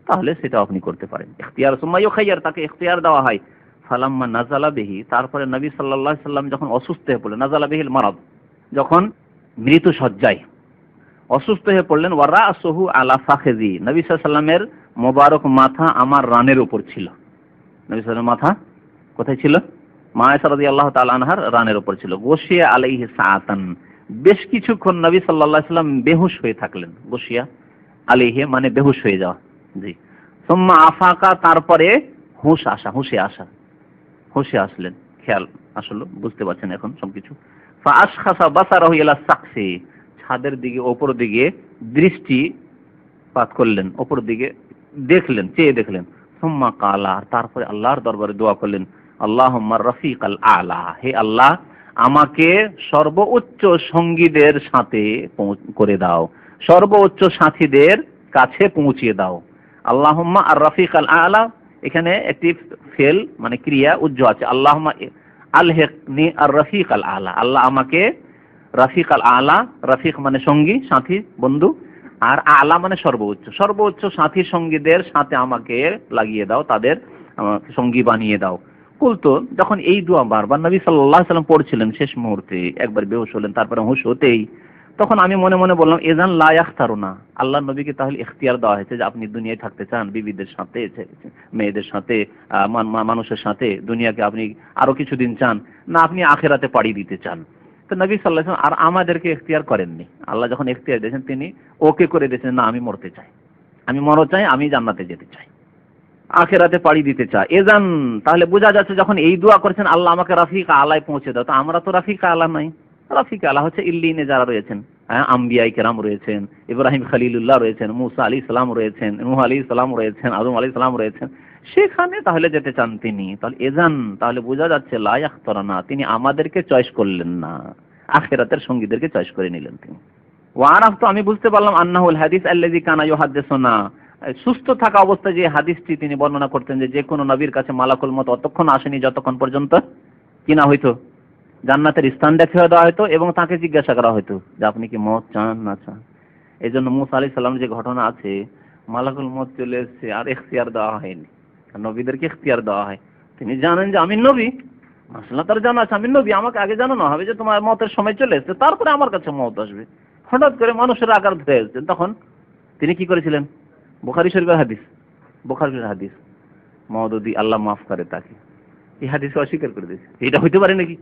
তাহলে সেটা আপনি করতে পারেন। ইখতিয়ার, সুম্মা ইউখাইয়ার, তাকে ইখতিয়ার দেওয়া হয়। ফালাম্মা নাজালা বিহি, তারপরে নবী আলাইহি সাল্লাম যখন অসুস্থ হয়ে পড়লেন নাজালা বিহিল মারাদ, যখন মৃত্যু সজ্জায় অসুস্থ হয়ে পড়লেন, ওয়ারা সহু আলা ফাখেজি, নবী সাল্লামের মোবারক মাথা আমার রানের উপর ছিল। নবী সাল্লামের মাথা কোথায় ছিল? মায়েশা রাদিয়াল্লাহু তাআলা আনহার রানের উপর ছিল। গোশিয়া আলাইহি সাআতান। বেশ কিছুক্ষণ নবী সাল্লাল্লাহু আলাইহি সাল্লাম বেহুশ হয়ে থাকলেন। গোশিয়া আলাইহি মানে বেহুশ হয়ে যাওয়া। জি। সুম্মা আফাকা, তারপরে হুঁশ আসা, হুঁশে আসা। হুঁশে আসলেন। খেয়াল আসলে, বুঝতে পারছেন এখন সবকিছু। ফাআশখাসা বাসারাহু ইলা সাকসি। ছাদের দিকে, ওপর দিকে দৃষ্টি পাত করলেন। ওপর দিকে দেখলেন, চেয়ে দেখলেন। সুম্মা কালা তারপরে আল্লাহর দরবারে দোয়া করলেন। আল্লাহুম্মা রফিক আল। আলা হে আল্লাহ, আমাকে সর্বোচ্চ সঙ্গীদের সাথে করে দাও। সর্বোচ্চ সাথীদের কাছে পৌঁছিয়ে দাও। আল্লাহুম্মা আর রফিক আল আলা এখানে একটি ফেল মানে ক্রিয়া উজ্জ আছে। আল্লাহুম্মা আলহেকনি আর রফিক আল। আলা আল্লাহ আমাকে রফিক আল আলা রফিক মানে সঙ্গী, সাথী, বন্ধু, আর আলা মানে সর্বোচ্চ। সর্বোচ্চ সাথী সঙ্গীদের সাথে আমাকে লাগিয়ে দাও, তাদের সঙ্গী বানিয়ে দাও। কুলতো যখন এই দোয়া বারবার নবী সাল্লাল্লাহু আলাইহি সাল্লাম পড়ছিলেন শেষ মুহূর্তে, একবার বেহুশ হলেন, তারপরে হুঁশ হতেই, তখন আমি মনে মনে বললাম, এজান লা ইয়াখতারুনা আল্লাহ নবীকে তাহলে ইখতিয়ার দেওয়া হয়েছে যে আপনি দুনিয়ায় থাকতে চান, বিবিদের সাথে মেয়েদের সাথে মান- মানুষের সাথে, দুনিয়াকে আপনি আরও কিছুদিন চান, না আপনি আখেরাতে পাড়ি দিতে চান। তো নবী সাল্লাহ সাল্লাম আর আমাদেরকে এখতিয়ার করেননি। আল্লাহ যখন এখতিয়ার দিয়েছেন, তিনি ওকে করে দিয়েছেন, না, আমি মরতে চাই। আমি মরো চাই, আমি জান্নাতে যেতে চাই। আখেরাতে পাড়ি দিতে চাই এজান তাহলে বোঝা যাচ্ছে যখন এই দোয়া করেছেন, আল্লাহ আমাকে রাফিক আলায় পৌঁছে দাও। তো আমরা তো রাফিক আলা নাই। রাফিক আলা হচ্ছে ইল্লিনে যারা রয়েছেন। হ্যাঁ আম্বিয়াই কেরাম রয়েছেন, ইব্রাহিম খালিলুল্লাহ রয়েছেন, মুসা আলী সালাম রয়েছেন, নুহ আলী সালাম রয়েছেন, আদম আলী সালাম রয়েছেন। সেখানে তাহলে যেতে চান তিনি। তাহলে এজান তাহলে বোঝা যাচ্ছে লায়াখতরানা তিনি আমাদেরকে চয়েস করলেন না। আখেরাতের সঙ্গীদেরকে চয়েস করে নিলেন তিনি। ওয়ারাফ তো আমি বুঝতে পারলাম আন্নাহুল হাদিস আল্লাজি কানা ইউহাদ্দিসুনা। সুস্থ থাকা অবস্থায় যে হাদিসটি তিনি বর্ণনা করতেন যে যে কোনো নবীর কাছে মালাকুল মত অতক্ষণ আসেনি যতক্ষণ পর্যন্ত কি না হইতো? জান্নাতের স্থান দেখে দেওয়া হয়তো এবং তাকে জিজ্ঞাসা করা হয়তো যে আপনি কি মত চান না চান? এই জন্য মুসা আলি সাল্লাম যে ঘটনা আছে, মালাকুল মত চলে এসছে, আর এখতিয়ার দেওয়া হয়নি। নবীদেরকে এখতিয়ার দেওয়া হয়। তিনি জানেন যে আমি নবী। মাসলা তার জানা আছে, আমি নবী, আমাকে আগে জানানো হবে যে তোমার মতের সময় চলে এসছে, তারপরে আমার কাছে মত আসবে। হঠাৎ করে মানুষের আকার ধরে এসছেন তখন তিনি কি করেছিলেন? বুখারি শরীফের হাদিস বুখারি শরীফের হাদিস। মহদুদি আল্লাহ মাফ করে তাকে। এই হাদিসকে অস্বীকার করে দিয়েছে। এটা হইতে পারে নাকি?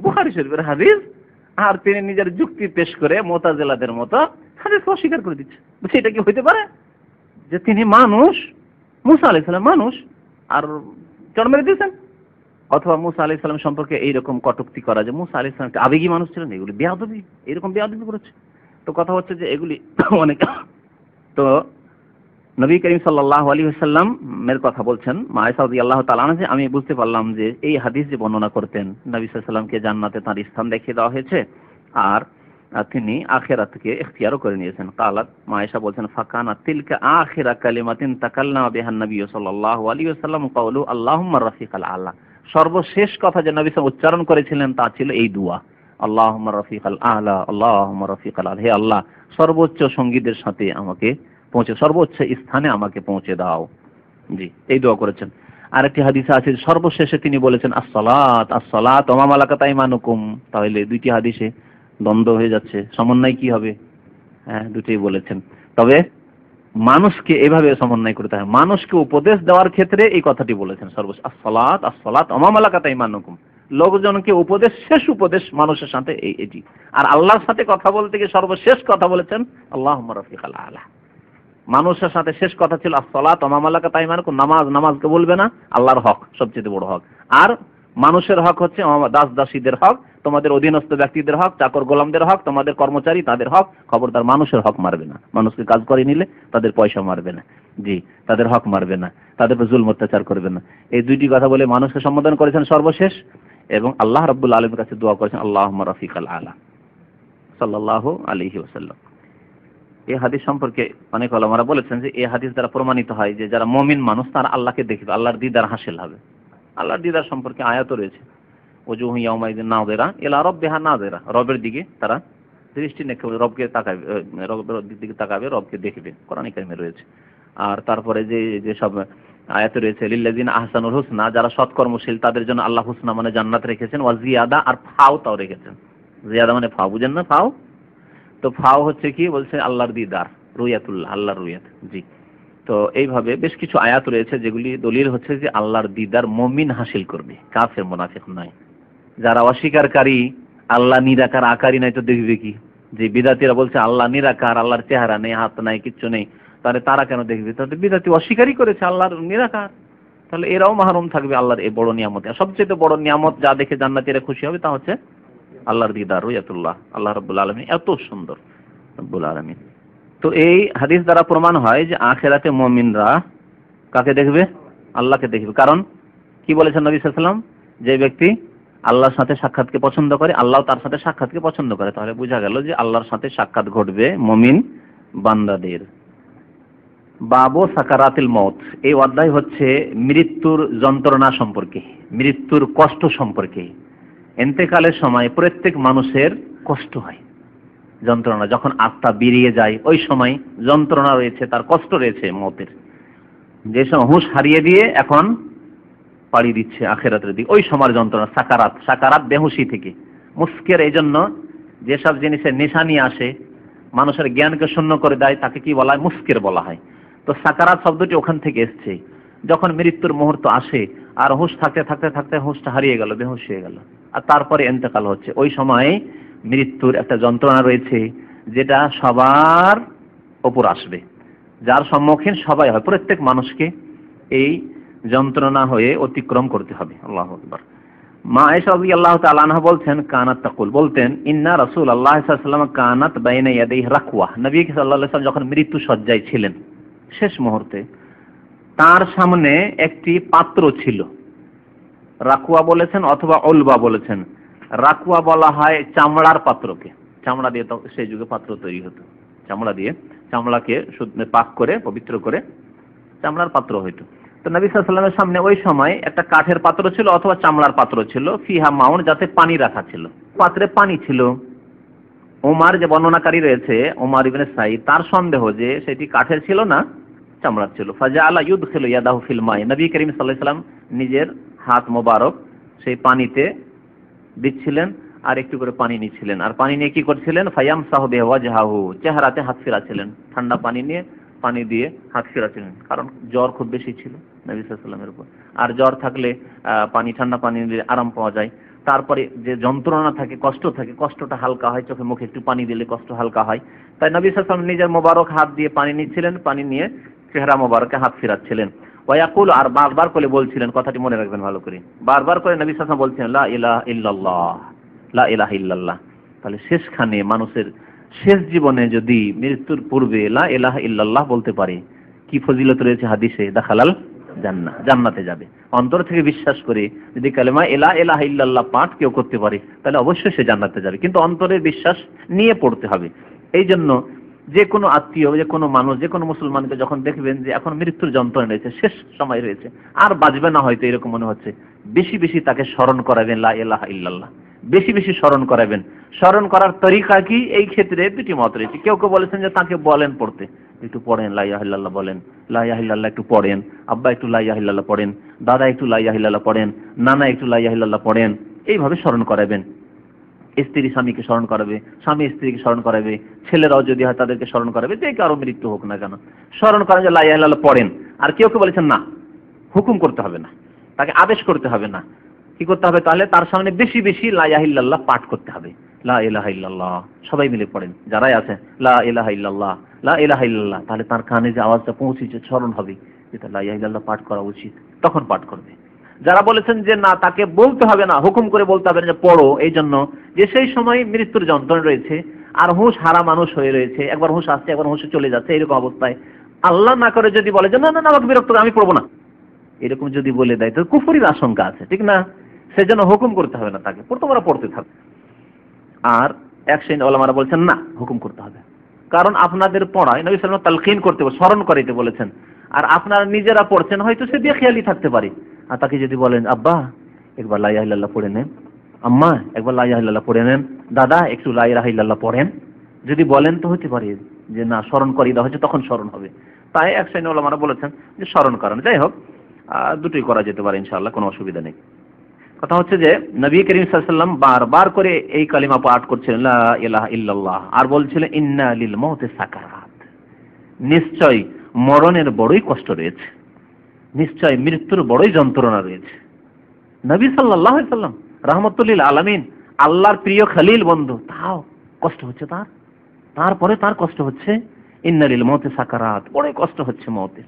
বুখারি শরীফের হাদিস আর তিনি নিজের যুক্তি পেশ করে মোতাজেলাদের মতো হাদিসকে অস্বীকার করে দিচ্ছে। এটা কি হইতে পারে? যে তিনি মানুষ, মুসা আলাইহিস সালাম মানুষ, আর চড় মেরে দিয়েছেন। অথবা মুসা আলাইহিস সালাম সম্পর্কে এইরকম কটুক্তি করা যে মুসা আলাইহিস সালাম আবেগী মানুষ ছিলেন, এগুলি বেয়াদবি, এরকম বেয়াদবি করেছে। তো কথা হচ্ছে যে এগুলি অনেক তো নবী করিম সাল্লাহ আলী সাল্লামের কথা বলছেন মায়েসাউদি আল্লাহ তালা যে আমি বুঝতে পারলাম যে এই হাদিস যে বর্ণনা করতেন, নবী সাল্লামকে জান্নাতে তার স্থান দেখিয়ে দেওয়া হয়েছে আর তিনি আখেরাতকে এখতিয়ারও করে নিয়েছেন। কালাত মায়েশা বলছেন, ফাকানা তিলকা আখিরা কালিমাতিন তাকাল্লামা বিহান নবী সাল্লাল্লাহু আলাইহি ওয়াসাল্লাম কাউলু আল্লাহুম্মা রাফিকাল আলা। সর্বশেষ কথা যে নবী উচ্চারণ করেছিলেন তা ছিল এই দোয়া, আল্লাহুম্মা রাফিকাল আলা, আল্লাহুম্মা রাফিকাল আলা। হে আল্লাহ, সর্বোচ্চ সঙ্গীদের সাথে আমাকে পৌঁছে, সর্বোচ্চ স্থানে আমাকে পৌঁছে দাও। জি, এই দোয়া করেছেন। আরেকটি হাদিসে আছে, সর্বশেষে তিনি বলেছেন, আসসালাত আসসালাত ওমা মালাকাত আইমানুকুম। তাহলে দুইটি হাদিসে দ্বন্দ্ব হয়ে যাচ্ছে। সমন্বয় কি হবে? হ্যাঁ দুটোই বলেছেন। তবে মানুষকে এভাবে সমন্বয় করতে হয়। মানুষকে উপদেশ দেওয়ার ক্ষেত্রে এই কথাটি বলেছেন সর্বশেষ। আসসালাত আসসালাত ওমা মালাকাত আইমানুকুম। লোকজনকে উপদেশ, শেষ উপদেশ মানুষের সাথে এই, এটি। আর আল্লাহর সাথে কথা বলতে গিয়ে সর্বশেষ কথা বলেছেন আল্লাহ রফিকাল আলা। মানুষের সাথে শেষ কথা ছিল আসসালাত ওমামালাকা তাইমানুকুম নামাজ, নামাজকে বলবে না, আল্লাহর হক, সবচেয়ে বড় হক। আর মানুষের হক হচ্ছে দাস দাসীদের হক, তোমাদের অধীনস্থ ব্যক্তিদের হক, চাকর গোলামদের হক, তোমাদের কর্মচারী তাদের হক, খবরদার মানুষের হক মারবে না। মানুষকে কাজ করে নিলে তাদের পয়সা মারবে না। জি, তাদের হক মারবে না। তাদের জুল অত্যাচার করবে না। এই দুইটি কথা বলে মানুষকে সম্বোধন করেছেন সর্বশেষ এবং আল্লাহ রাব্বুল আলমের কাছে দোয়া করেছেন আল্লাহ রফিক আল আলা সাল্লাহ আলহি ওসাল্লাম এই হাদিস সম্পর্কে অনেক আলমারা বলেছেন যে এই হাদিস দ্বারা প্রমাণিত হয় যে যারা মমিন মানুষ, তারা আল্লাহকে দেখবে, আল্লাহর দিদার হাসিল হবে। আল্লাহর দিদার সম্পর্কে আয়াত রয়েছে। ওজুহু ইয়াউমাইদিন নাযিরা ইলা রাব্বিহা নাযিরা। রবের দিকে তারা দৃষ্টি নেকে রবকে তাকাবে রবের দিকে তাকাবে, রবকে দেখবে। কোরআন কারিমে রয়েছে। আর তারপরে যে যে সব আয়াতে রয়েছে লিল্লাজিন আহসানুল হুসনা, যারা সৎকর্মশীল, তাদের জন্য আল্লাহ হুসনা মানে জান্নাত রেখেছেন, ওয়া জিয়াদা আর ফাও তাও রেখেছেন। জিয়াদা মানে ফাও, বুঝেন না ফাও? তো ফাও হচ্ছে কি বলছে আল্লাহর দিদার রুয়াতুল্লাহ আল্লাহর রুয়াত জি। তো এইভাবে বেশ কিছু আয়াত রয়েছে যেগুলি দলিল হচ্ছে যে আল্লাহর দিদার মমিন হাসিল করবে, কাফের, মুনাফিক নয়। যারা অস্বীকারী, আল্লাহ নিরাকার, আকারই নাই তো দেখবে কি? যে বিদাতিরা বলছে আল্লাহ নিরাকার, আল্লাহর চেহারা নেই, হাত নাই, কিচ্ছু নেই, তাহলে তারা কেন দেখবে? তাহলে বিদাতি অস্বীকারই করেছে আল্লাহর নিরাকার। তাহলে এরাও মাহরুম থাকবে আল্লাহর এই বড় নিয়ামত। সবচেয়ে বড় নিয়ামত যা দেখে জান্নাতীরা খুশি হবে তা হচ্ছে আল্লাহর দিদার, রুয়াতুল্লাহ। আল্লাহ রব্বুল আলমী এত সুন্দর। রব্বুল আলমী তো এই হাদিস দ্বারা প্রমাণ হয় যে আখেরাতে মমিনরা কাকে দেখবে? আল্লাহকে দেখবে। কারণ কি বলেছেন নবী সাল্লাম যে ব্যক্তি আল্লাহর সাথে সাক্ষাৎকে পছন্দ করে, আল্লাহ তার সাথে সাক্ষাৎকে পছন্দ করে। তাহলে বোঝা গেল যে আল্লাহর সাথে সাক্ষাৎ ঘটবে মমিন বান্দাদের। বাবু সাকারাতিল মত এই অধ্যায় হচ্ছে মৃত্যুর যন্ত্রণা সম্পর্কে, মৃত্যুর কষ্ট সম্পর্কে। এন্তেকালের সময় প্রত্যেক মানুষের কষ্ট হয়। যন্ত্রণা, যখন আত্মা বেরিয়ে যায়, ওই সময় যন্ত্রণা রয়েছে, তার কষ্ট রয়েছে মতের। যে সময় হুঁশ হারিয়ে দিয়ে এখন পাড়ি দিচ্ছে আখেরাতের দিকে, ওই সময়ের যন্ত্রণা, সাকারাত সাকারাত বেহুশি থেকে। মুস্কের এই জন্য যেসব জিনিসের নিশানি আসে, মানুষের জ্ঞানকে শূন্য করে দেয়, তাকে কি বলা হয়? মুস্কের বলা হয়। তো সাকারাত শব্দটি ওখান থেকে এসছে। যখন মৃত্যুর মুহূর্ত আসে, আর হুঁশ থাকতে থাকতে থাকতে হুঁশটা হারিয়ে গেল, বেহুশ হয়ে গেল। আর তারপরে এন্তেকাল হচ্ছে। ওই সময় মৃত্যুর একটা যন্ত্রণা রয়েছে, যেটা সবার ওপর আসবে। যার সম্মুখীন সবাই হয়, প্রত্যেক মানুষকে এই যন্ত্রণা হয়ে অতিক্রম করতে হবে। আল্লাহ আকবার। মা আয়েশা রাদিয়াল্লাহু তাআলা আনহা বলছেন, কানাত তাকুল। বলতেন, ইন্না রাসূল আল্লাহ সাল্লাল্লাহু আলাইহি কানাত বাইনা ইয়াদাইহি রাকওয়া। নবী সাল্লাল্লাহু আলাইহি যখন মৃত্যু সজ্জায় ছিলেন, শেষ মুহূর্তে, তার সামনে একটি পাত্র ছিল। রাকুয়া বলেছেন অথবা অলবা বলেছেন। রাকুয়া বলা হয় চামড়ার পাত্রকে। চামড়া দিয়ে সেই যুগে পাত্র তৈরি হতো। চামড়া দিয়ে চামড়াকে পাক করে, পবিত্র করে চামড়ার পাত্র হইতো। তো নবী সাল্লামের সামনে ওই সময় একটা কাঠের পাত্র ছিল অথবা চামড়ার পাত্র ছিল, ফিহা মাউন, যাতে পানি রাখা ছিল। পাত্রে পানি ছিল। ওমার যে বর্ণনাকারী রয়েছে, ওমার ইবনে সাইদ তার সন্দেহ যে সেটি কাঠের ছিল না, চামড়ার ছিল। ফাজা আলা ইউদ ছিল ইয়াদাহু ফিল মাই। নবী করিম সাল্লাহ সাল্লাম নিজের হাত মোবারক, সেই পানিতে দিচ্ছিলেন আর একটু করে পানি নিচ্ছিলেন। আর পানি নিয়ে কি করছিলেন? ফায়াম সাহবে ওয়াজহাহু, চেহারাতে হাত ফেরাছিলেন ঠান্ডা পানি নিয়ে পানি দিয়ে হাত ফেরাছিলেন কারণ জ্বর খুব বেশি ছিল নবী সাল্লামের উপর। আর জ্বর থাকলে পানি, ঠান্ডা পানি নিলে আরাম পাওয়া যায়। তারপরে যে যন্ত্রণা থাকে, কষ্ট থাকে, কষ্টটা হালকা হয়, চোখে মুখে একটু পানি দিলে কষ্ট হালকা হয়। তাই নবী সাল্লাম নিজের মোবারক হাত দিয়ে পানি নিচ্ছিলেন, পানি নিয়ে চেহারা মোবারকে হাত ফেরাচ্ছিলেন। ওয়াকুল আর বারবার করে বলছিলেন, কথাটি মনে রাখবেন ভালো করে। বারবার করে নবী সাল্লাম বলছিলেন, লা ইলাহা ইল্লাল্লাহ, লা ইলাহা ইল্লাল্লাহ। তাহলে শেষখানে মানুষের শেষ জীবনে যদি মৃত্যুর পূর্বে লা ইলাহা ইল্লাল্লাহ বলতে পারে, কি ফজিলত রয়েছে হাদিসে? দাখালাল জান্নাহ, জান্নাতে যাবে। অন্তর থেকে বিশ্বাস করে যদি কালেমা এলা এলাহ ইল্লাল্লাহ পাঠ কেউ করতে পারে, তাহলে অবশ্যই সে জান্নাতে যাবে। কিন্তু অন্তরে বিশ্বাস নিয়ে পড়তে হবে। এই জন্য যে কোনো আত্মীয়, যে কোনো মানুষ, যে কোনো মুসলমানকে যখন দেখবেন যে এখন মৃত্যুর যন্ত্রণা রয়েছে, শেষ সময় রয়েছে, আর বাঁচবে না হয়তো এরকম মনে হচ্ছে। বেশি বেশি তাকে স্মরণ করাবেন, লা ইলাহা ইল্লাল্লাহ। বেশি বেশি স্মরণ করাবেন। স্মরণ করার তরিকা কি? এই ক্ষেত্রে দুটি মত রয়েছে। কেউ কেউ বলেছেন যে তাকে বলেন পড়তে। একটু পড়েন লাইয়াহিল্লাহ বলেন। লাইয়াহিল্লাহ একটু পড়েন। আব্বা একটু লাইয়াহিল্লাহ পড়েন। দাদা একটু লাইয়াহিল্লাহ পড়েন। নানা একটু লাইয়াহিল্লাহ পড়েন। এইভাবে স্মরণ করাবেন। স্ত্রী স্বামীকে স্মরণ করাবে, স্বামী স্ত্রীকে স্মরণ করাবে, ছেলেরাও যদি হয় তাদেরকে স্মরণ করাবে, যে কারও মৃত্যু হোক না কেন। স্মরণ করেন যে লাইয়াহিল্লাহ পড়েন। আর কেউ কেউ বলেছেন না, হুকুম করতে হবে না, তাকে আদেশ করতে হবে না। কি করতে হবে? তাহলে তার সামনে বেশি বেশি লাইয়াহিল্লাহ পাঠ করতে হবে। লা ইলাহা ইল্লাল্লাহ, সবাই মিলে পড়েন। যারাই আছে, লা ইলাহা ইল্লাল্লাহ, লা ইলাহা ইল্লাল্লাহ, তাহলে তার কানে যে আওয়াজটা পৌঁছেছে, স্মরণ হবে যেটা লা ইল্লাল্লাহ পাঠ করা উচিত, তখন পাঠ করবে। যারা বলেছেন যে না, তাকে বলতে হবে না, হুকুম করে বলতে হবে যে পড়ো, এই জন্য যে সেই সময় মৃত্যুর যন্ত্রণা রয়েছে, আর হুঁশ হারা মানুষ হয়ে রয়েছে, একবার হুঁশ আসছে, একবার হুঁশ চলে যাচ্ছে, এরকম অবস্থায় আল্লাহ না করে যদি বলে যে, না না আমাকে বিরক্ত আমি পড়ব না। এরকম যদি বলে দেয়, তো কুফুরির আশঙ্কা আছে, ঠিক না? সেজন্য হুকুম করতে হবে না তাকে তোমরা পড়তে থাকবে আর এক শ্রেণি ওলামারা বলছেন, না, হুকুম করতে হবে। কারণ আপনাদের পড়ায় নবী সাল্লাম তালকিন করতে, স্মরণ করাইতে বলেছেন। আর আপনারা নিজেরা পড়ছেন, হয়তো সে দিয়ে খেয়ালি থাকতে পারে। আর তাকে যদি বলেন, আব্বা, একবার লাইয়াহিল্লাহ পড়ে নেন। আম্মা, একবার লাইয়াহিল্লাহ পড়ে নেন। দাদা, একটু লাইয়াহিল্লাহ পড়েন। যদি বলেন তো হতে পারে যে, না, স্মরণ করিয়ে দেওয়া হচ্ছে তখন স্মরণ হবে। তাই এক শ্রেণি ওলামারা বলেছেন যে, স্মরণ করেন। যাই হোক দুটোই করা যেতে পারে ইনশাআল্লাহ, কোনো অসুবিধা নেই। কথা হচ্ছে যে, নবী করিম সাল্লাম বারবার করে এই কালিমা পাঠ করছিলেন, লা ইলাহা ইল্লাল্লাহ, আর বলছিলেন, ইন্না লিল মৌতে সাকারাত। নিশ্চয় মরণের বড়ই কষ্ট রয়েছে। নিশ্চয় মৃত্যুর বড়ই যন্ত্রণা রয়েছে। নবী আলাইহি সাল্লাম, রহমতুল্লিল আলামিন, আল্লাহর প্রিয় খালিল বন্ধু, তাও কষ্ট হচ্ছে তার। তারপরে তার কষ্ট হচ্ছে, ইন্নালিল মতে সাকারাত, বড়ই কষ্ট হচ্ছে মতে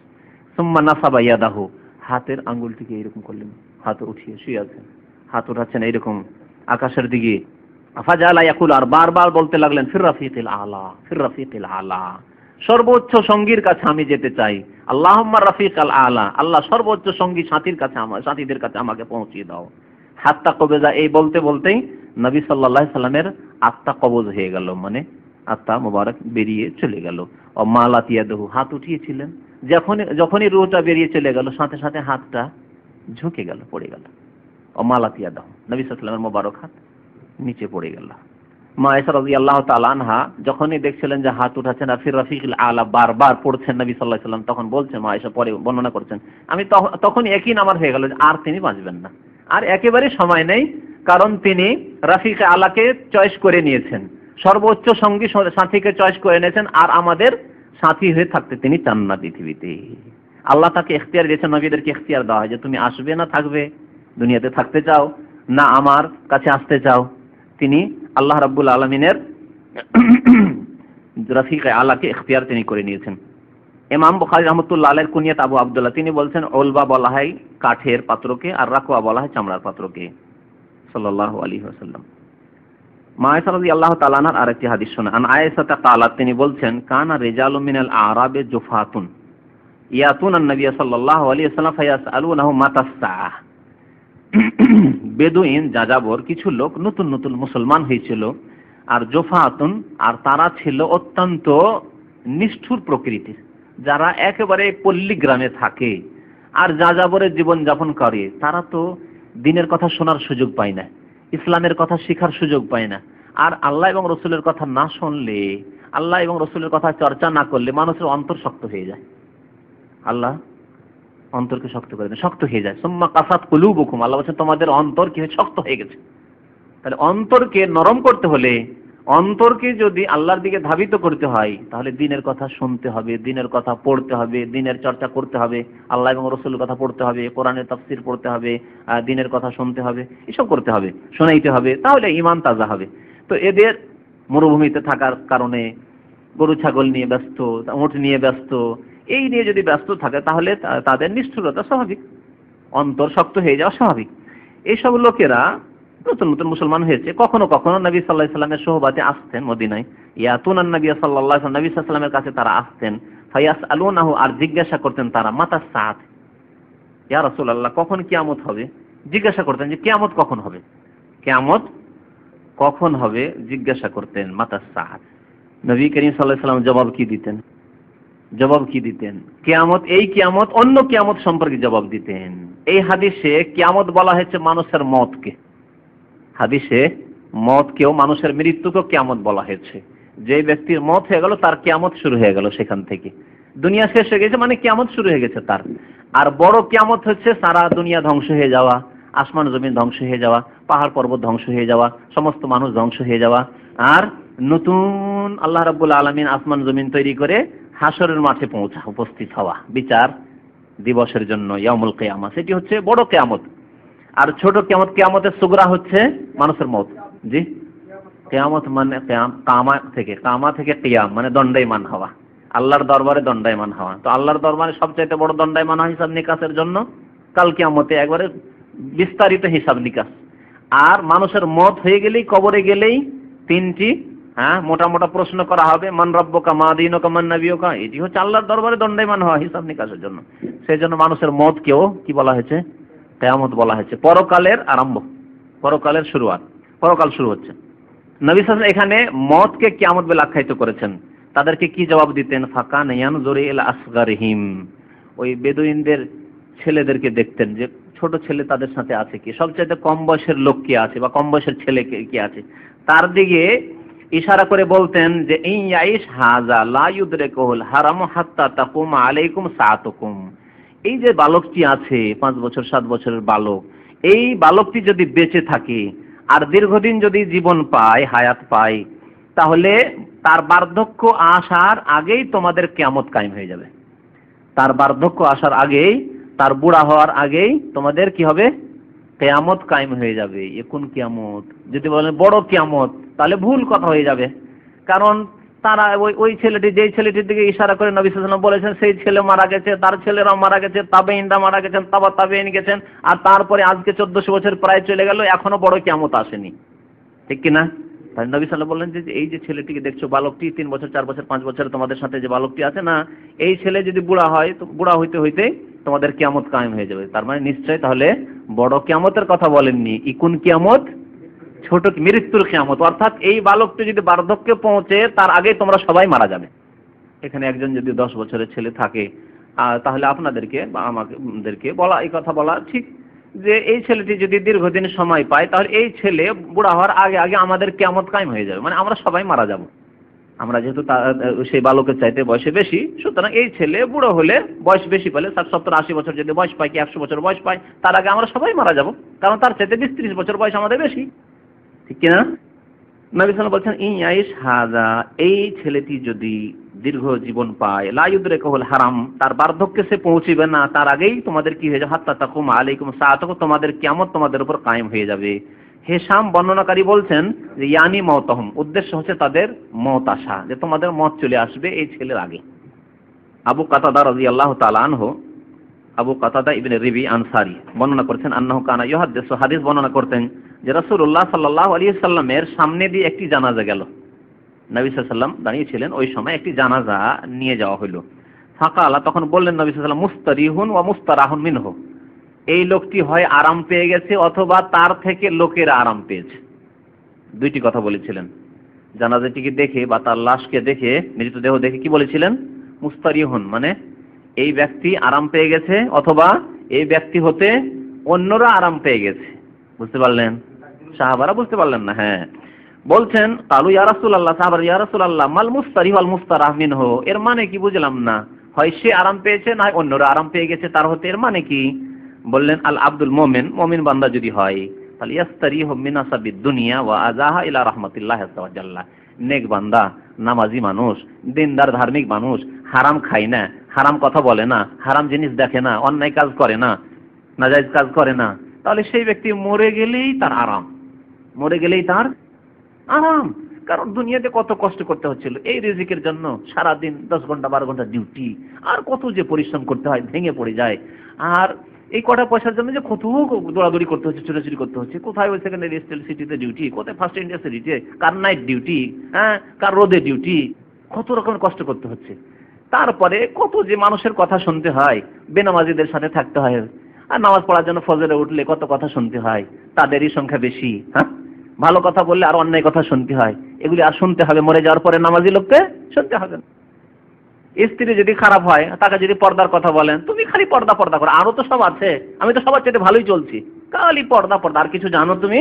সুম্মা নাসাবা ইয়াদাহু, হাতের আঙ্গুলটিকে এরকম করলেন, হাত উঠিয়ে শুয়ে আছেন। হাত উঠাচ্ছেন এইরকম, আকাশের দিকে। আফাজালা ইয়াকুল আর বারবার বলতে লাগলেন, ফির রাফিকিল আলা, ফির রাফিকিল আলা। সর্বোচ্চ সঙ্গীর কাছে আমি যেতে চাই। আল্লাহুম্মা রাফিক আল আলা। আল্লাহ সর্বোচ্চ সঙ্গী সাথীর কাছে আমার সাথীদের কাছে আমাকে পৌঁছিয়ে দাও। হাত্তা কবেজা, এই বলতে বলতেই নবী সাল্লাল্লাহু সাল্লামের আত্মা কবজ হয়ে গেল। মানে আত্মা মোবারক বেরিয়ে চলে গেল। ও মালাতিয়াদহু হাত উঠিয়েছিলেন। যখন যখনই রুহটা বেরিয়ে চলে গেল, সাথে সাথে হাতটা ঝুঁকে গেল, পড়ে গেল। ও মালাতিয়াদহু নবী সাল্লাল্লাহু আলাইহি সাল্লামের মোবারক হাত নিচে পড়ে গেল। মা এসা রাজি আল্লাহ আনহা যখনই দেখছিলেন যে হাত উঠাচ্ছেন আর ফির রফিকুল আলা বারবার পড়ছেন নবী সাল্লাহ সাল্লাম। তখন বলছেন মা এসা পরে বর্ণনা করছেন, আমি তখ- তখনই একই নামার হয়ে গেল আর তিনি বাঁচবেন না। আর একেবারে সময় নেই, কারণ তিনি রাফিক আলাকে চয়েস করে নিয়েছেন। সর্বোচ্চ সঙ্গী সাথীকে চয়েস করে নিয়েছেন, আর আমাদের সাথী হয়ে থাকতে তিনি চান না পৃথিবীতে। আল্লাহ তাকে এখতিয়ার দিয়েছেন, নবীদেরকে এখতিয়ার দেওয়া হয় যে তুমি আসবে না থাকবে, দুনিয়াতে থাকতে চাও, না আমার কাছে আসতে চাও। তিনি আল্লাহ রাব্বুল আলমিনের রফিক, আলাকে এখতিয়ার তিনি করে নিয়েছেন। ইমাম বুখারী রহমতুল্লাহ আলের কুনিয়াত আবু আব্দুল্লাহ, তিনি বলছেন, ওলবা বলা হয় কাঠের পাত্রকে আর রাকুয়া বলা হয় চামড়ার পাত্রকে, সাল্লাল্লাহু আলাইহি ওয়াসাল্লাম। মা আয়েশা রাদিয়াল্লাহু তাআলা আনহার আরেকটি হাদিস শোনা আন আয়েশা কালাত তিনি বলছেন, কানা রিজালু মিনাল আরাবে জুফাতুন, ইয়াতুন আন-নবী সাল্লাল্লাহু আলাইহি ওয়াসাল্লাম ফায়াসআলুনাহু মাতা সাআহ বেদুইন, যাযাবর কিছু লোক নতুন নতুন মুসলমান হয়েছিল। আর জোফাতুন আর তারা ছিল অত্যন্ত নিষ্ঠুর প্রকৃতির, যারা একেবারে পল্লী গ্রামে থাকে। আর যাযাবরের জীবন যাপন করে, তারা তো দিনের কথা শোনার সুযোগ পায় না, ইসলামের কথা শেখার সুযোগ পায় না। আর আল্লাহ এবং রসুলের কথা না শুনলে, আল্লাহ এবং রসুলের কথা চর্চা না করলে মানুষের অন্তর শক্ত হয়ে যায়। আল্লাহ অন্তরকে শক্ত করে দেন, শক্ত হয়ে যায়। সুম্মা কাসাত কুলুবুকুম, আল্লাহ বলছেন, তোমাদের অন্তর কি শক্ত হয়ে গেছে। তাহলে অন্তরকে নরম করতে হলে, অন্তরকে যদি আল্লাহর দিকে ধাবিত করতে হয়, তাহলে দিনের কথা শুনতে হবে, দিনের কথা পড়তে হবে, দিনের চর্চা করতে হবে, আল্লাহ এবং রসুলের কথা পড়তে হবে, কোরআনের তাফসির পড়তে হবে দিনের কথা শুনতে হবে, এসব করতে হবে, শোনাইতে হবে, তাহলে ইমান তাজা হবে। তো এদের মরুভূমিতে থাকার কারণে গরু, ছাগল নিয়ে ব্যস্ত উঁট নিয়ে ব্যস্ত এই নিয়ে যদি ব্যস্ত থাকে, তাহলে তাদের নিষ্ঠুরতা স্বাভাবিক। অন্তর শক্ত হয়ে যাওয়া স্বাভাবিক। এইসব লোকেরা নতুন নতুন মুসলমান হয়েছে। কখনো কখনো নবী সাল্লাহ সাল্লামের সোহবাতে আসতেন মদিনায়। ইয়াতুন নবী সাল্লাহ নবী সাল্লামের কাছে তারা আসতেন। ফাইয়াস আলুনাহু আর জিজ্ঞাসা করতেন তারা, মাতা সাত ইয়া রাসূলুল্লাহ, কখন কিয়ামত হবে? জিজ্ঞাসা করতেন যে, কিয়ামত কখন হবে? কিয়ামত কখন হবে? জিজ্ঞাসা করতেন, মাতা সাত নবী করিম সাল্লাহ সাল্লাম জবাব কি দিতেন? জবাব কি দিতেন? কিয়ামত, এই কিয়ামত অন্য কিয়ামত সম্পর্কে জবাব দিতেন। এই হাদিসে কিয়ামত বলা হয়েছে মানুষের মতকে। হাদিসে মতকেও মানুষের মৃত্যুকেও কিয়ামত বলা হয়েছে। যে ব্যক্তির মত হয়ে গেল, তার কিয়ামত শুরু হয়ে গেল সেখান থেকে। দুনিয়া শেষ হয়ে গেছে মানে কিয়ামত শুরু হয়ে গেছে তার। আর বড় কিয়ামত হচ্ছে সারা দুনিয়া ধ্বংস হয়ে যাওয়া, আসমান জমিন ধ্বংস হয়ে যাওয়া, পাহাড় পর্বত ধ্বংস হয়ে যাওয়া, সমস্ত মানুষ ধ্বংস হয়ে যাওয়া। আর নতুন আল্লাহ রাব্বুল আলামিন আসমান জমিন তৈরি করে হাসরের মাঠে পৌঁছা, উপস্থিত হওয়া। বিচার দিবসের জন্য ইয়ামুল কেয়ামা সেটি হচ্ছে বড় কেয়ামত। আর ছোট কেয়ামত, কেয়ামতের সুগরা হচ্ছে মানুষের মত। জি? কেয়ামত মানে কামা থেকে কামা থেকে কিয়াম মানে দণ্ডায়মান হওয়া। আল্লাহর দরবারে দণ্ডায়মান হওয়া। তো আল্লাহর দরবারে সবচাইতে বড় দণ্ডায়মান হওয়া হিসাব নিকাশের জন্য? কাল কিয়ামতে একবারে বিস্তারিত হিসাব নিকাশ। আর মানুষের মত হয়ে গেলেই, কবরে গেলেই তিনটি হ্যাঁ মোটা মোটা প্রশ্ন করা হবে, মান রব্বকা, মা দিনকা, মান নবিয়কা। এটি হচ্ছে আল্লাহর দরবারে দণ্ডায়মান হওয়া, হিসাব নিকাশের জন্য। সেই জন্য মানুষের মতকেও কি বলা হয়েছে? কেয়ামত বলা হয়েছে। পরকালের আরম্ভ, পরকালের শুরুয়াত, পরকাল শুরু হচ্ছে। নবী সাল্লাল্লাহু এখানে মতকে কিয়ামত বলে আখ্যায়িত করেছেন। তাদেরকে কি জবাব দিতেন? ফাকা নয়ান জোরে এল আসগারহিম। ওই বেদুইনদের ছেলেদেরকে দেখতেন যে, ছোট ছেলে তাদের সাথে আছে কি? সবচাইতে কম বয়সের লোক কি আছে বা কম বয়সের ছেলে কি আছে? তার দিকে ইশারা করে বলতেন যে ইয়াইশ হাজা লা ইউদরিকুল হারাম হাত্তা তাকুম আলাইকুম সাআতুকুম। এই যে বালকটি আছে, পাঁচ বছর, সাত বছরের বালক, এই বালকটি যদি বেঁচে থাকে, আর দীর্ঘদিন যদি জীবন পায়, হায়াত পায়, তাহলে তার বার্ধক্য আসার আগেই তোমাদের কেয়ামত কায়েম হয়ে যাবে। তার বার্ধক্য আসার আগেই, তার বুড়া হওয়ার আগেই তোমাদের কি হবে? কেয়ামত কায়েম হয়ে যাবে। এ কেয়ামত? যদি বলেন, বড় কেয়ামত তাহলে ভুল কথা হয়ে যাবে। কারণ তারা ওই ওই ছেলেটি, যেই ছেলেটির দিকে ইশারা করে নবী সাল্লাম বলেছেন, সেই ছেলে মারা গেছে, তার ছেলেরাও মারা গেছে তাবেইনরা মারা গেছেন, তাবা তাবেইন গেছেন, আর তারপরে আজকে চোদ্দশো বছর প্রায় চলে গেল, এখনও বড় কেয়ামত আসেনি। ঠিক কিনা তাই নবী সাল্লাম বললেন যে, এই যে ছেলেটিকে দেখছ, বালকটি তিন বছর, চার বছর, পাঁচ বছর তোমাদের সাথে যে বালকটি আছে না, এই ছেলে যদি বুড়া হয়, তো বুড়া হইতে হইতে তোমাদের কিয়ামত কায়েম হয়ে যাবে। তার মানে নিশ্চয় তাহলে বড় কিয়ামতের কথা বলেননি, ইকুন কিয়ামত ছোট মৃত্যুর কিয়ামত। অর্থাৎ এই বালকটি যদি বার্ধক্যে পৌঁছে, তার আগে তোমরা সবাই মারা যাবে। এখানে একজন যদি দশ বছরের ছেলে থাকে তাহলে আপনাদেরকে বা আমাদেরকে বলা, এই কথা বলা ঠিক যে এই ছেলেটি যদি দীর্ঘদিন সময় পায়, তাহলে এই ছেলে বুড়া হওয়ার আগে আগে আমাদের কেমত কায়েম হয়ে যাবে। মানে আমরা সবাই মারা যাব। আমরা যেহেতু সেই বালকের চাইতে বয়সে বেশি, সুতরাং এই ছেলে বুড়ো হলে বয়স বেশি পেলে ষাট সত্তর, আশি বছর যদি বয়স পায়, কি একশো বছর বয়স পায়, তার আগে আমরা সবাই মারা যাব। কারণ তার চাইতে বিশ, ত্রিশ বছর বয়স আমাদের বেশি। ঠিক কিনা? নবী সাল্লাম বলছেন ইয়াইশ হাজা এই ছেলেটি যদি দীর্ঘ জীবন পায় লাইউদ্রে কহল হারাম, তার বার্ধক্যে সে পৌঁছিবে না, তার আগেই তোমাদের কি হয়ে যাবে? হাত্তা তাকুম আলাইকুম সাআতাকু তোমাদের কিয়ামত তোমাদের উপর কায়েম হয়ে যাবে। হেসাম বর্ণনাকারী বলছেন যে, ইয়ানি মতহম উদ্দেশ্য হচ্ছে তাদের মত আসা, যে তোমাদের মত চলে আসবে এই ছেলের আগে। আবু কাতাদা রাদিয়াল্লাহু তাআলা আনহু, আবু কাতাদা ইবনে রিবি আনসারি বর্ণনা করছেন, আন্নাহু কানা ইউহাদ্দিসু হাদিস বর্ণনা করতেন যে রাসূলুল্লাহ সাল্লাল্লাহু আলাইহি সাল্লামের সামনে দিয়ে একটি জানাজা গেল। নবী সাল্লাম দাঁড়িয়েছিলেন, ওই সময় একটি জানাজা নিয়ে যাওয়া হলো ফাঁকা আল্লাহ তখন বললেন নবী সাল্লাম মুস্তারিহুন ওয়া মুস্তারাহুন মিনহু। এই লোকটি হয় আরাম পেয়ে গেছে অথবা তার থেকে লোকের আরাম পেয়েছে। দুইটি কথা বলেছিলেন। জানাজাটিকে দেখে বা তার লাশকে দেখে মৃতদেহ দেখে কি বলেছিলেন? মুস্তারিহুন মানে এই ব্যক্তি আরাম পেয়ে গেছে অথবা এই ব্যক্তি হতে অন্যরা আরাম পেয়ে গেছে। বুঝতে পারলেন? সাহাবারা বুঝতে পারলেন না হ্যাঁ। বলছেন, কালু ইয়া রাসূলুল্লাহ সাহাবার, ইয়া রাসূলুল্লাহ, মাল মুস্তারি ওয়াল মুস্তারাহ মিনহু এর মানে কি বুঝলাম না। হয় সে আরাম পেয়েছে, না অন্যরা আরাম পেয়ে গেছে, তার হতে এর মানে কি? বললেন, আল আব্দুল মোমেন মোমিন বান্দা যদি হয় তাহলে ইয়াস্তারিহু মিন আসাবিদ দুনিয়া ওয়া আজাহা ইলা রাহমাতিল্লাহ আযজা ওয়া নেক বান্দা, নামাজি মানুষ, দিনদার ধার্মিক মানুষ, হারাম খায় না, হারাম কথা বলে না, হারাম জিনিস দেখে না, অন্যায় কাজ করে না নাজাইজ কাজ করে না, তাহলে সেই ব্যক্তি মরে গেলেই তার আরাম। মরে গেলেই তার আরাম। কারণ দুনিয়াতে কত কষ্ট করতে হচ্ছিল। এই রিজিকের জন্য সারা দিন দশ ঘণ্টা, বারো ঘণ্টা ডিউটি আর কত যে পরিশ্রম করতে হয়, ভেঙে পড়ে যায়। আর এই কটা পয়সার জন্য যে কত দৌড়াদৌড়ি করতে হচ্ছে, ছোটাছুটি করতে হচ্ছে। কোথায় ওই সেকেন্ডারি স্টেল সিটিতে ডিউটি কোথায় ফার্স্ট ইন্ডিয়া সিটিতে কার নাইট ডিউটি হ্যাঁ কার রোদে ডিউটি কত রকমের কষ্ট করতে হচ্ছে। তারপরে কত যে মানুষের কথা শুনতে হয়, বেনামাজিদের সাথে থাকতে হয়। আর নামাজ পড়ার জন্য ফজরে উঠলে কত কথা শুনতে হয়, তাদেরই সংখ্যা বেশি হ্যাঁ? ভালো কথা বললে আর অন্যায় কথা শুনতে হয়। এগুলি আর শুনতে হবে, মরে যাওয়ার পরে নামাজি লোককে শুনতে হবে। স্ত্রী যদি খারাপ হয়, তাকে যদি পর্দার কথা বলেন, তুমি খালি পর্দা পর্দা করো, আরও তো সব আছে। আমি তো সবার চাইতে ভালোই চলছি। খালি পর্দা পর্দা, আর কিছু জানো তুমি?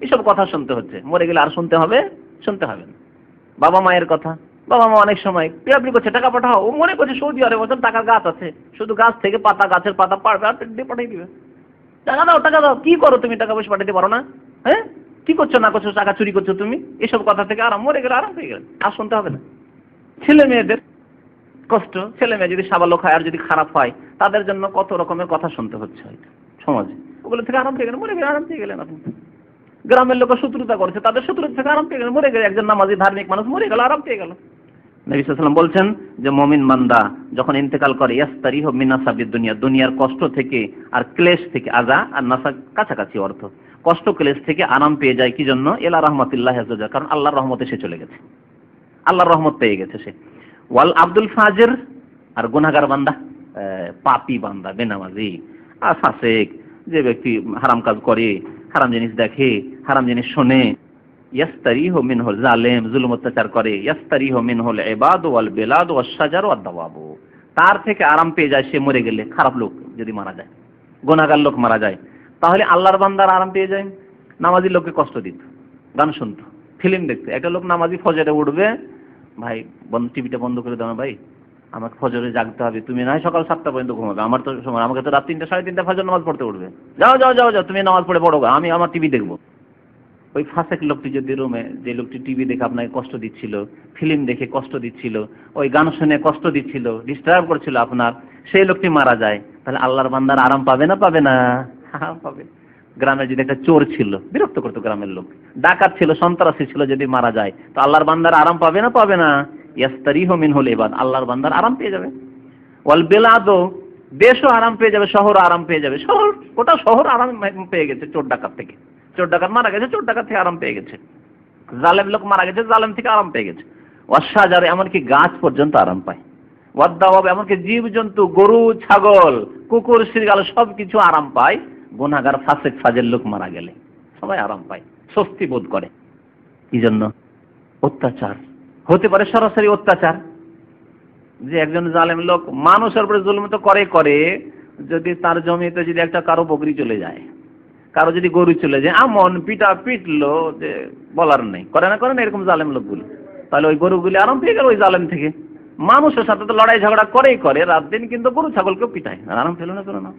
এসব কথা শুনতে হচ্ছে। মরে গেলে আর শুনতে হবে শুনতে হবে বাবা মায়ের কথা। বাবা মা অনেক সময় পিরাপিরি করছে, টাকা পাঠাও, ও মনে করছে সৌদি আরবে বলছেন টাকার গাছ আছে। শুধু গাছ থেকে পাতা, গাছের পাতা পাড়বে, আর পাঠিয়ে দিবে। টাকা দাও টাকা দাও, কি করো তুমি? টাকা পয়সা পাঠাতে পারো না হ্যাঁ? কি করছ, না করছ, টাকা চুরি করছ তুমি? এসব কথা থেকে আরাম, মরে গেলে আরাম হয়ে গেলে। আর শুনতে হবে না। ছেলে মেয়েদের কষ্ট, ছেলে মেয়ে যদি সাবালক হয় আর যদি খারাপ হয়, তাদের জন্য কত রকমের কথা শুনতে হচ্ছে সমাজে। ওগুলো থেকে আরাম পেয়ে গেলেন মরে গেলে আরাম পেয়ে গেলেন আপনি। গ্রামের লোক শত্রুতা করছে, তাদের শত্রুতা থেকে আরাম পেয়ে গেলেন, মরে গেলে একজন নামাজি ধার্মিক মানুষ মরে গেল, আরাম পেয়ে গেল। নবী সাল্লাম বলছেন যে, মমিন মান্দা যখন ইন্তেকাল করে ইয়াস্তারি হোক মিনাসাবিদ দুনিয়া, দুনিয়ার কষ্ট থেকে আর ক্লেশ থেকে আজা আর নাসা কাছাকাছি অর্থ। কষ্ট ক্লেশ থেকে আরাম পেয়ে যায় কি জন্য? এলা রহমতুল্লাহ কারণ আল্লাহর রহমতে সে চলে গেছে। আল্লাহর রহমত পেয়ে গেছে সে। ওয়াল আব্দুল ফাজের, আর গুনাগার বান্দা পাপি বান্দা, বেনামাজি আর ফাসেক যে ব্যক্তি হারাম কাজ করে, হারাম জিনিস দেখে, হারাম জিনিস শোনে। ইয়াস্তারিহ মিনহুল জালেম, জুলুম অত্যাচার করে। ইয়াস্তারিহ মিনহুল ইবাদ ওয়াল বিলাদ ওয়াস শাজার ওয়াদ দাওয়াবু। তার থেকে আরাম পেয়ে যায় সে মরে গেলে। খারাপ লোক যদি মারা যায়। গুনাহগার লোক মারা যায়। তাহলে আল্লাহর বান্দার আরাম পেয়ে যায় নামাজি লোককে কষ্ট দিত। গান শুনতো। ফিল্ম দেখতে। একটা লোক নামাজি ফজরে উঠবে। ভাই, বন্ধ, টিভিটা বন্ধ করে দাও ভাই। আমাকে ফজরে জাগতে হবে। তুমি না সকাল সাতটা পর্যন্ত ঘুমাবে। আমার তো সময় আমাকে তো রাত তিনটা, সাড়ে তিনটা ফজর নামাজ পড়তে উঠবে। যাও যাও যাও যাও। তুমি নামাজ পড়ে পড়ো আমি আমার টিভি দেখব। ওই ফাঁসেক লোকটি যদি রুমে যে লোকটি টিভি দেখে আপনাকে কষ্ট দিচ্ছিল, ফিল্ম দেখে কষ্ট দিচ্ছিল, ওই গান শুনে কষ্ট দিচ্ছিল ডিস্টার্ব করছিল আপনার, সেই লোকটি মারা যায়। তাহলে আল্লাহর বান্দার আরাম পাবে না পাবে না? পাবে গ্রামে যদি একটা চোর ছিল, বিরক্ত করতো গ্রামের লোক। ডাকাত ছিল, সন্ত্রাসী ছিল, যদি মারা যায়, তো আল্লাহর বান্দার আরাম পাবে না পাবে না? ইয়াস্তারিহ মিন হল এবার আল্লাহর বান্দার আরাম পেয়ে যাবে। ওয়াল বেলাদো দেশও আরাম পেয়ে যাবে শহর আরাম পেয়ে যাবে। শহর, গোটা শহর আরাম পেয়ে গেছে চোর ডাকাত থেকে। চোর ডাকাত মারা গেছে, চোর ডাকাত থেকে আরাম পেয়ে গেছে। জালেম লোক মারা গেছে, জালেম থেকে আরাম পেয়ে গেছে। অশ্বাজারে এমনকি গাছ পর্যন্ত আরাম পায়। ওয়াদ্দাওয়াব, এমনকি জীব জন্তু গরু, ছাগল, কুকুর শ্রীগাল সব কিছু আরাম পায়। গুনাগার ফাসেক ফাজের লোক মারা গেলে সবাই আরাম পায়, স্বস্তি বোধ করে। কি জন্য অত্যাচার, হতে পারে সরাসরি অত্যাচার, যে একজন জালেম লোক মানুষের উপরে জুলুম তো করে করে, যদি তার জমিতে যদি একটা কারও বকরি চলে যায়, কারও যদি গরু চলে যায়, এমন পিটা পিটলো যে বলার নেই, করে না করে না এরকম জালেম লোকগুলো। তাহলে ওই গরুগুলি আরাম পেয়ে গেল ওই জালেম থেকে। মানুষের সাথে তো লড়াই ঝগড়া করেই করে, রাত দিন কিন্তু গরু ছাগলকেও পিটায়, আর আরাম পেল না করে না?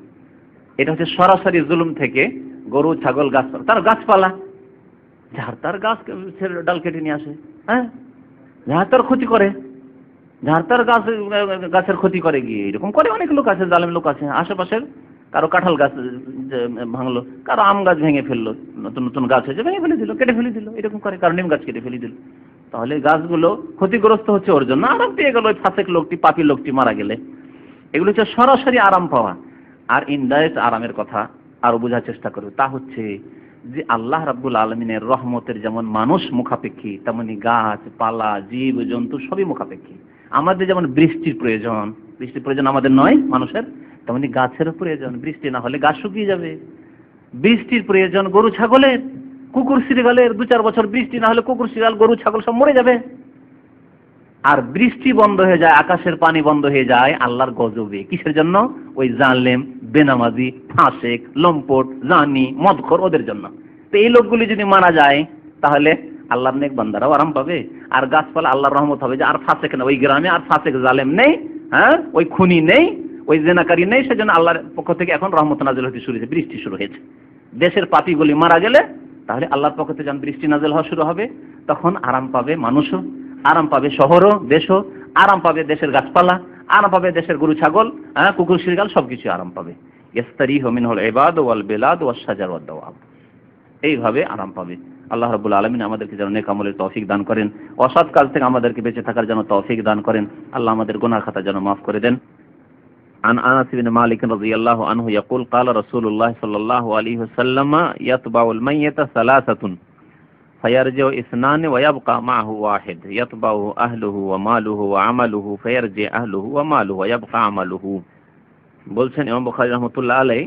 এটা হচ্ছে সরাসরি জুলুম থেকে গরু, ছাগল, গাছ, তার গাছপালা। যার তার গাছ ডাল কেটে নিয়ে আসে হ্যাঁ? যার তার ক্ষতি করে, যার তার গাছ, গাছের ক্ষতি করে গিয়ে, এরকম করে অনেক লোক আছে, জালেম লোক আছে। আশেপাশের কারও কাঁঠাল গাছ ভাঙলো, কারও আম গাছ ভেঙে ফেলল, নতুন নতুন গাছ হয়েছে, ভেঙে ফেলে দিল কেটে ফেলে দিল এরকম করে কারও নিম গাছ কেটে ফেলে দিল তাহলে গাছগুলো ক্ষতিগ্রস্ত হচ্ছে ওর জন্য। আরাম পেয়ে গেল ওই ফাঁসেক লোকটি, পাপি লোকটি মারা গেলে। এগুলো হচ্ছে সরাসরি আরাম পাওয়া। আর ইনডাইরেক্ট আরামের কথা আরও বোঝার চেষ্টা করবে। তা হচ্ছে যে আল্লাহ রাব্বুল আলমিনের রহমতের যেমন মানুষ মুখাপেক্ষী, তেমনি গাছ, পালা, জীব, জন্তু সবই মুখাপেক্ষী। আমাদের যেমন বৃষ্টির প্রয়োজন বৃষ্টির প্রয়োজন আমাদের নয়, মানুষের, তেমনি গাছেরও প্রয়োজন। বৃষ্টি না হলে গাছ শুকিয়ে যাবে। বৃষ্টির প্রয়োজন গরু, ছাগলের। কুকুর শ্রীগালের দু চার বছর বৃষ্টি না হলে কুকুর শিরাল গরু, ছাগল সব মরে যাবে। আর বৃষ্টি বন্ধ হয়ে যায়, আকাশের পানি বন্ধ হয়ে যায়, আল্লাহর গজবে। কিসের জন্য? ওই জালেম, বেনামাজি, ফাঁসেক, লম্পট, জানি, মদখর ওদের জন্য। তো এই লোকগুলি যদি মারা যায়, তাহলে আল্লাহর নেক বান্দারাও আরাম পাবে। আর গাছপালা আল্লাহর রহমত হবে যে আর ফাঁসেক না, ওই গ্রামে আর ফাঁসেক জালেম নেই হ্যাঁ? ওই খুনি নেই, ওই জেনাকারী নেই, সেজন্য আল্লাহর পক্ষ থেকে এখন রহমত নাজিল হতে শুরু হয়েছে, বৃষ্টি শুরু হয়েছে। দেশের পাপিগুলি মারা গেলে, তাহলে আল্লাহর পক্ষ থেকে যখন বৃষ্টি নাজিল হওয়া শুরু হবে, তখন আরাম পাবে মানুষও। আরাম পাবে শহরও দেশও আরাম পাবে দেশের গাছপালা আরাম পাবে দেশের গরু ছাগল হ্যাঁ কুকুর শিরগাল সবকিছু আরাম পাবে ইস্তারি হমিন হল এবাদ ওয়াল বেলাদ ওয়াল সাজার ওয়াল দাওয়াব এইভাবে আরাম পাবে আল্লাহ রাবুল আলমিন আমাদেরকে যেন নেকামলের তৌফিক দান করেন অসৎ কাজ থেকে আমাদেরকে বেঁচে থাকার জন্য তৌফিক দান করেন আল্লাহ আমাদের গুনাহ খাতা যেন মাফ করে দেন عن انس بن مالك رضي الله عنه يقول قال رسول الله صلى الله عليه وسلم يتبع الميت ثلاثة فيرجع اثنان ويبقى معه واحد يتبعه أهله وماله وعمله فيرجع أهله وماله ويبقى عمله বলছেন ইমাম বুখারী রহমতুল্লাহ আলাই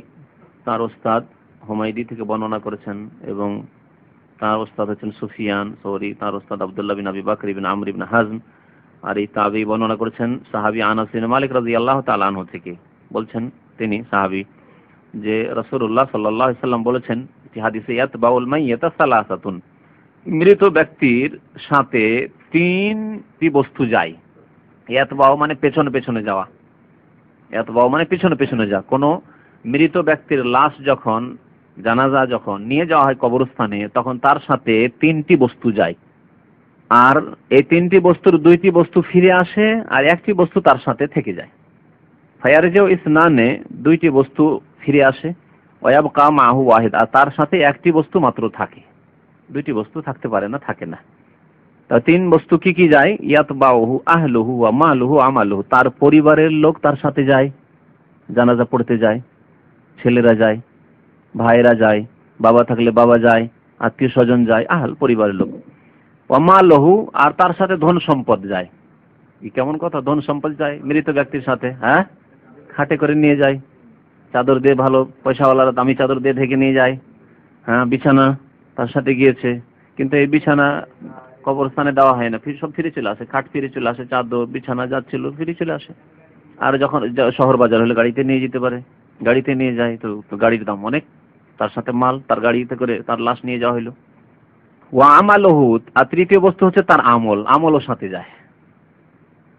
তার ওস্তাদ হুমায়দি থেকে বর্ণনা করেছেন এবং তার ওস্তাদ হচ্ছেন সুফিয়ান সৌরি তার ওস্তাদ আব্দুল্লাহ বিন আবি বাকর বিন আমর ইবন হাজম আর এই তাবি বর্ণনা করেছেন সাহাবি আনাস বিন মালিক রাদিয়াল্লাহু তাআলা আনহু থেকে বলছেন তিনি সাহাবি যে রাসূলুল্লাহ সাল্লাল্লাহু আলাইহি সাল্লাম বলেছেন যে হাদিসে ইয়াতবাউল মাইয়াতা সালাসাতুন মৃত ব্যক্তির সাথে তিনটি বস্তু যায়। ইয়াতবাউ মানে পেছনে পেছনে যাওয়া। এত ইয়াতবাউ মানে পেছনে পেছনে যাওয়া। কোনো মৃত ব্যক্তির লাশ যখন, জানাজা যখন নিয়ে যাওয়া হয় কবরস্থানে, তখন তার সাথে তিনটি বস্তু যায়। আর এই তিনটি বস্তুর দুইটি বস্তু ফিরে আসে আর একটি বস্তু তার সাথে থেকে যায়। ফায়ার ফায়ারেজেও ইসনানে দুইটি বস্তু ফিরে আসে। ওয়াব কা মাহু ওয়াহিদ। আর তার সাথে একটি বস্তু মাত্র থাকে। দুইটি বস্তু থাকতে পারে না, থাকে না। তা তিন বস্তু কি কি যায়? ইয়াত বাহু আহলুহু ওয়া মালুহু আমালুহু। তার পরিবারের লোক তার সাথে যায়, জানাজা পড়তে যায়, ছেলেরা যায় ভাইরা যায়, বাবা থাকলে বাবা যায় আত্মীয় স্বজন যায়, আহল, পরিবারের লোক। ওয়ামালহু আর তার সাথে ধন সম্পদ যায়। কি কেমন কথা? ধন সম্পদ যায়, মৃত ব্যক্তির সাথে হ্যাঁ? খাটে করে নিয়ে যায়, চাদর দিয়ে ভালো পয়সাওয়ালারা দামি চাদর দিয়ে ঢেকে নিয়ে যায় হ্যাঁ বিছানা তার সাথে গিয়েছে। কিন্তু এই বিছানা কবরস্থানে দেওয়া হয় না। ফির সব ফিরে চলে আসে, খাট ফিরে চলে আসে, চাদর, বিছানা যাচ্ছিল ফিরে চলে আসে। আর যখন শহর বাজার হলে গাড়িতে নিয়ে যেতে পারে। গাড়িতে নিয়ে যায় তো তো গাড়ির দাম অনেক। তার সাথে মাল, তার গাড়িতে করে তার লাশ নিয়ে যাওয়া হলো ওয়া আমালহু, আর তৃতীয় বস্তু হচ্ছে তার আমল। আমলও সাথে যায়।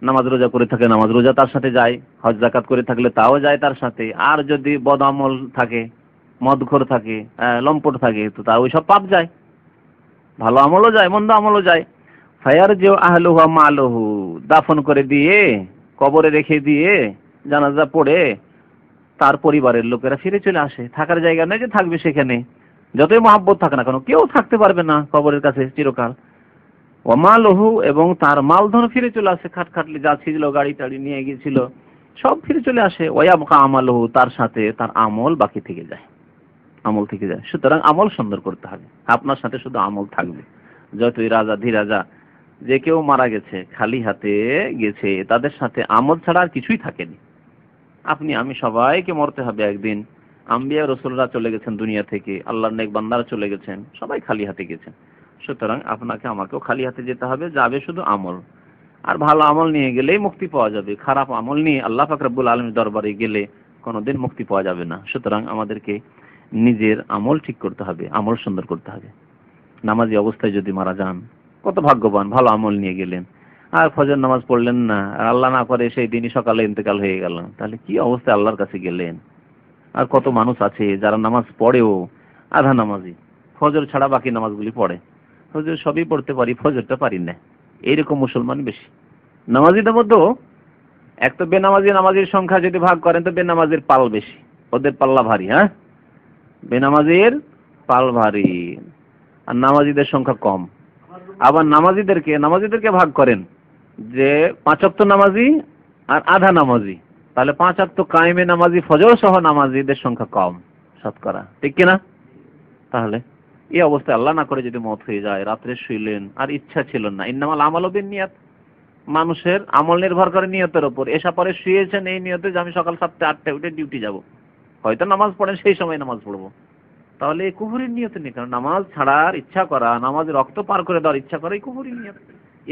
নামাজ রোজা করে থাকে, নামাজ রোজা তার সাথে যায়। হজ জাকাত করে থাকলে তাও যায় তার সাথে। আর যদি বদ আমল থাকে মদখোর থাকে আহ, লম্পট থাকে তো তা ওই সব পাপ যায়। ভালো আমলও যায় মন্দ আমলও যায়। ফায়ার যে আহলুহু মালহু দাফন করে দিয়ে কবরে রেখে দিয়ে জানাজা পড়ে তার পরিবারের লোকেরা ফিরে চলে আসে। থাকার জায়গা নেই যে থাকবে সেখানে। যতই মহাব্বত থাকে না কেন কেউ থাকতে পারবে না কবরের কাছে চিরকাল। ওমালহু এবং তার মালধন ফিরে চলে আসে খাট খাটলি যা ছিল গাড়ি টাড়ি নিয়ে গিয়েছিল সব ফিরে চলে আসে। ওয়া ওয়াবকা আমালহু তার সাথে তার আমল বাকি থেকে যায়। আমল থেকে যায়। সুতরাং আমল সুন্দর করতে হবে। আপনার সাথে শুধু আমল থাকবে। যতই রাজা, ধীরাজা, যে কেউ মারা গেছে, খালি হাতে গেছে, তাদের সাথে আমল ছাড়া আর কিছুই থাকেনি। আপনি, আমি সবাইকে মরতে হবে একদিন। আম্বিয়া রসুলরা চলে গেছেন দুনিয়া থেকে। আল্লাহর নেক বান্দারা চলে গেছেন। সবাই খালি হাতে গেছেন। সুতরাং আপনাকে, আমাকেও খালি হাতে যেতে হবে। যাবে শুধু আমল। আর ভালো আমল নিয়ে গেলেই মুক্তি পাওয়া যাবে। খারাপ আমল নিয়ে আল্লাহ পাক রব্বুল আলমীর দরবারে গেলে কোনোদিন মুক্তি পাওয়া যাবে না। সুতরাং আমাদেরকে নিজের আমল ঠিক করতে হবে, আমল সুন্দর করতে হবে। নামাজি অবস্থায় যদি মারা যান, কত ভাগ্যবান, ভালো আমল নিয়ে গেলেন। আর ফজর নামাজ পড়লেন না, আর আল্লাহ না করে সেই দিনই সকালে ইন্তেকাল হয়ে গেল। তাহলে কি অবস্থায় আল্লাহর কাছে গেলেন? আর কত মানুষ আছে যারা নামাজ পড়েও আধা নামাজি, ফজর ছাড়া বাকি নামাজগুলি পড়ে। ফজর সবই পড়তে পারি, ফজরটা পারি না। এইরকম মুসলমান বেশি। নামাজিদের মধ্যেও এক তো বেনামাজি, নামাজির সংখ্যা যদি ভাগ করেন, তো বেনামাজির পাল বেশি। ওদের পাল্লা ভারী হ্যাঁ? বেনামাজির পাল ভারী আর নামাজিদের সংখ্যা কম। আবার নামাজিদেরকে নামাজিদেরকে ভাগ করেন যে পাঁচক্ত নামাজি আর আধা নামাজি। তাহলে পাঁচ অক্ত কায়েমে নামাজি ফজর সহ নামাজিদের সংখ্যা কম শতকরা। ঠিক কিনা? তাহলে এই অবস্থায় আল্লাহ না করে যদি মত হয়ে যায়, রাত্রে শুইলেন আর ইচ্ছা ছিল না। ইন্নামাল আমল বিন নিয়াত মানুষের আমল নির্ভর করে নিয়তের উপর এসা পরে শুয়েছেন এই নিয়তে যে আমি সকাল সাতটা, আটটায় উঠে ডিউটি যাব। হয়তো নামাজ পড়েন, সেই সময় নামাজ পড়ব। তাহলে এই কুহুরির নিয়তে নেই, কারণ নামাজ ছাড়ার ইচ্ছা করা, নামাজ রক্ত পার করে দেওয়ার ইচ্ছা করা, এই কুহুরির নিয়ত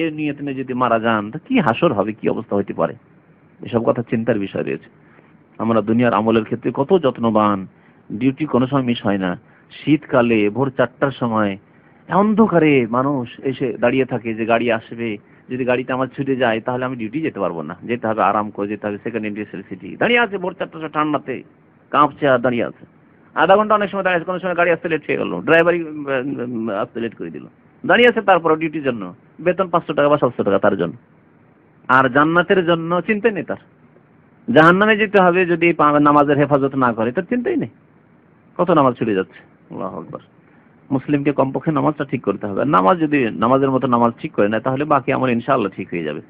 এর নিয়ত নিয়ে যদি মারা যান, তো কি হাসর হবে, কি অবস্থা হতে পারে? এসব কথা চিন্তার বিষয় রয়েছে। আমরা দুনিয়ার আমলের ক্ষেত্রে কত যত্নবান, ডিউটি কোনো সময় মিস হয় না। শীতকালে, ভোর চারটার সময়, অন্ধকারে মানুষ এসে দাঁড়িয়ে থাকে যে গাড়ি আসবে, যদি গাড়িটা আমার ছুটে যায়, তাহলে আমি ডিউটি যেতে পারব না। যেতে হবে আরাম করে, যেতে হবে সেকেন্ড ইন্ডিয়ান সিটি দাঁড়িয়ে আছে ভোর চারটার সময় ঠান্ডাতে। কাঁপছে আর দাঁড়িয়ে আছে। আধা ঘণ্টা অনেক সময় দাঁড়িয়ে কোনো সময় গাড়ি আসতে লেট হয়ে গেল ড্রাইভারই আসতে লেট করে দিল। দাঁড়িয়ে আছে তারপর ডিউটির জন্য। বেতন পাঁচশো টাকা বা সাতশো টাকা তার জন্য। আর জান্নাতের জন্য চিন্তাই নেই তার। জাহান্নামে যেতে হবে যদি নামাজের হেফাজত না করে, তার চিন্তাই নেই। কত নামাজ ছুটে যাচ্ছে। আল্লাহ আকবার। মুসলিমকে কমপক্ষে নামাজটা ঠিক করতে হবে। নামাজ যদি, নামাজের মতো নামাজ ঠিক করে নেয়, তাহলে বাকি আমল ইনশাআল্লাহ ঠিক হয়ে যাবে।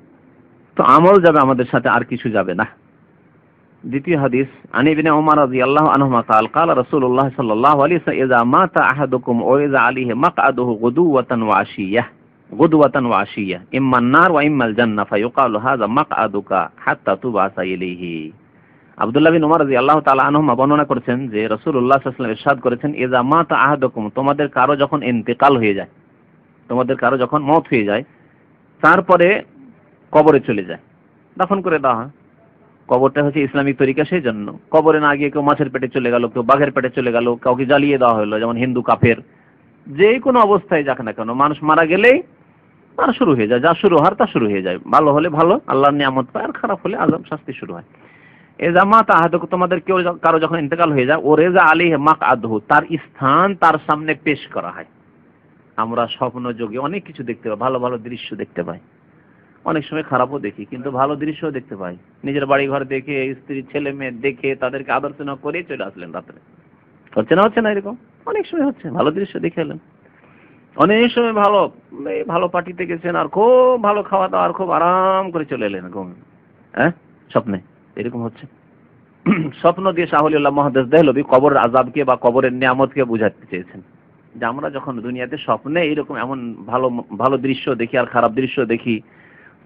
তো আমল যাবে আমাদের সাথে, আর কিছু যাবে না। দ্বিতীয় হাদিস আনি ইবনে ওমর রাদিয়াল্লাহু আনহুমা قال قال رسول الله صلى الله عليه وسلم اذا مات احدكم او اذا عليه مقعده غدوة وعشية غدوة وعشية اما النار واما الجنة فيقال هذا مقعدك حتى تبعث اليه আব্দুল্লাহ বিন উমর রাদিয়াল্লাহু তাআলা আনহুমা বর্ণনা করেছেন যে রাসূলুল্লাহ সাল্লাল্লাহু আলাইহি ওয়াসাল্লাম ইরশাদ করেছেন ইযা মাতা আহাদুকুম তোমাদের কারো যখন ইন্তেকাল হয়ে যায় তোমাদের কারো যখন মত হয়ে যায় তারপরে কবরে চলে যায় দাফন করে দেওয়া হয় কবরটা হচ্ছে ইসলামিক তরিকা সেই জন্য কবরে না গিয়ে কেউ মাছের পেটে চলে গেল, কেউ বাঘের পেটে চলে গেল, কাউকে জ্বালিয়ে দেওয়া হলো, যেমন হিন্দু, কাফের। যে কোনো অবস্থায় যাক না কেন, মানুষ মারা গেলেই তার শুরু হয়ে যায়, যা শুরু হওয়ার তা শুরু হয়ে যায়। ভালো হলে ভালো, আল্লাহর নিয়ামত পায়, আর খারাপ হলে আজব শাস্তি শুরু হয়। এ জামাত আহাদক তোমাদের কেউ কারও যখন ইন্তেকাল হয়ে যায় ও রেজা আলী মাক আদহু তার স্থান তার সামনে পেশ করা হয়। আমরা স্বপ্ন যোগে অনেক কিছু দেখতে পাই, ভালো ভালো দৃশ্য দেখতে পাই। অনেক সময় খারাপও দেখি, কিন্তু ভালো দৃশ্যও দেখতে পাই। নিজের বাড়ি ঘর দেখে, স্ত্রী, ছেলে মেয়ে দেখে তাদেরকে আদর্শনা করে চলে আসলেন রাত্রে। হচ্ছে না হচ্ছে না এরকম? অনেক সময় হচ্ছে, ভালো দৃশ্য দেখে এলেন। অনেক সময় ভালো ভালো পার্টিতে গেছেন আর খুব ভালো খাওয়া দাওয়া আর খুব আরাম করে চলে এলেন ঘুম। হ্যাঁ? স্বপ্নে, এরকম হচ্ছে। স্বপ্ন দিয়ে শাহুল্লাহ মহাদেশ দেহলবি কবরের আজাবকে বা কবরের নিয়ামতকে বুঝাতে চেয়েছেন। যে আমরা যখন দুনিয়াতে স্বপ্নে এইরকম এমন ভালো ভালো দৃশ্য দেখি আর খারাপ দৃশ্য দেখি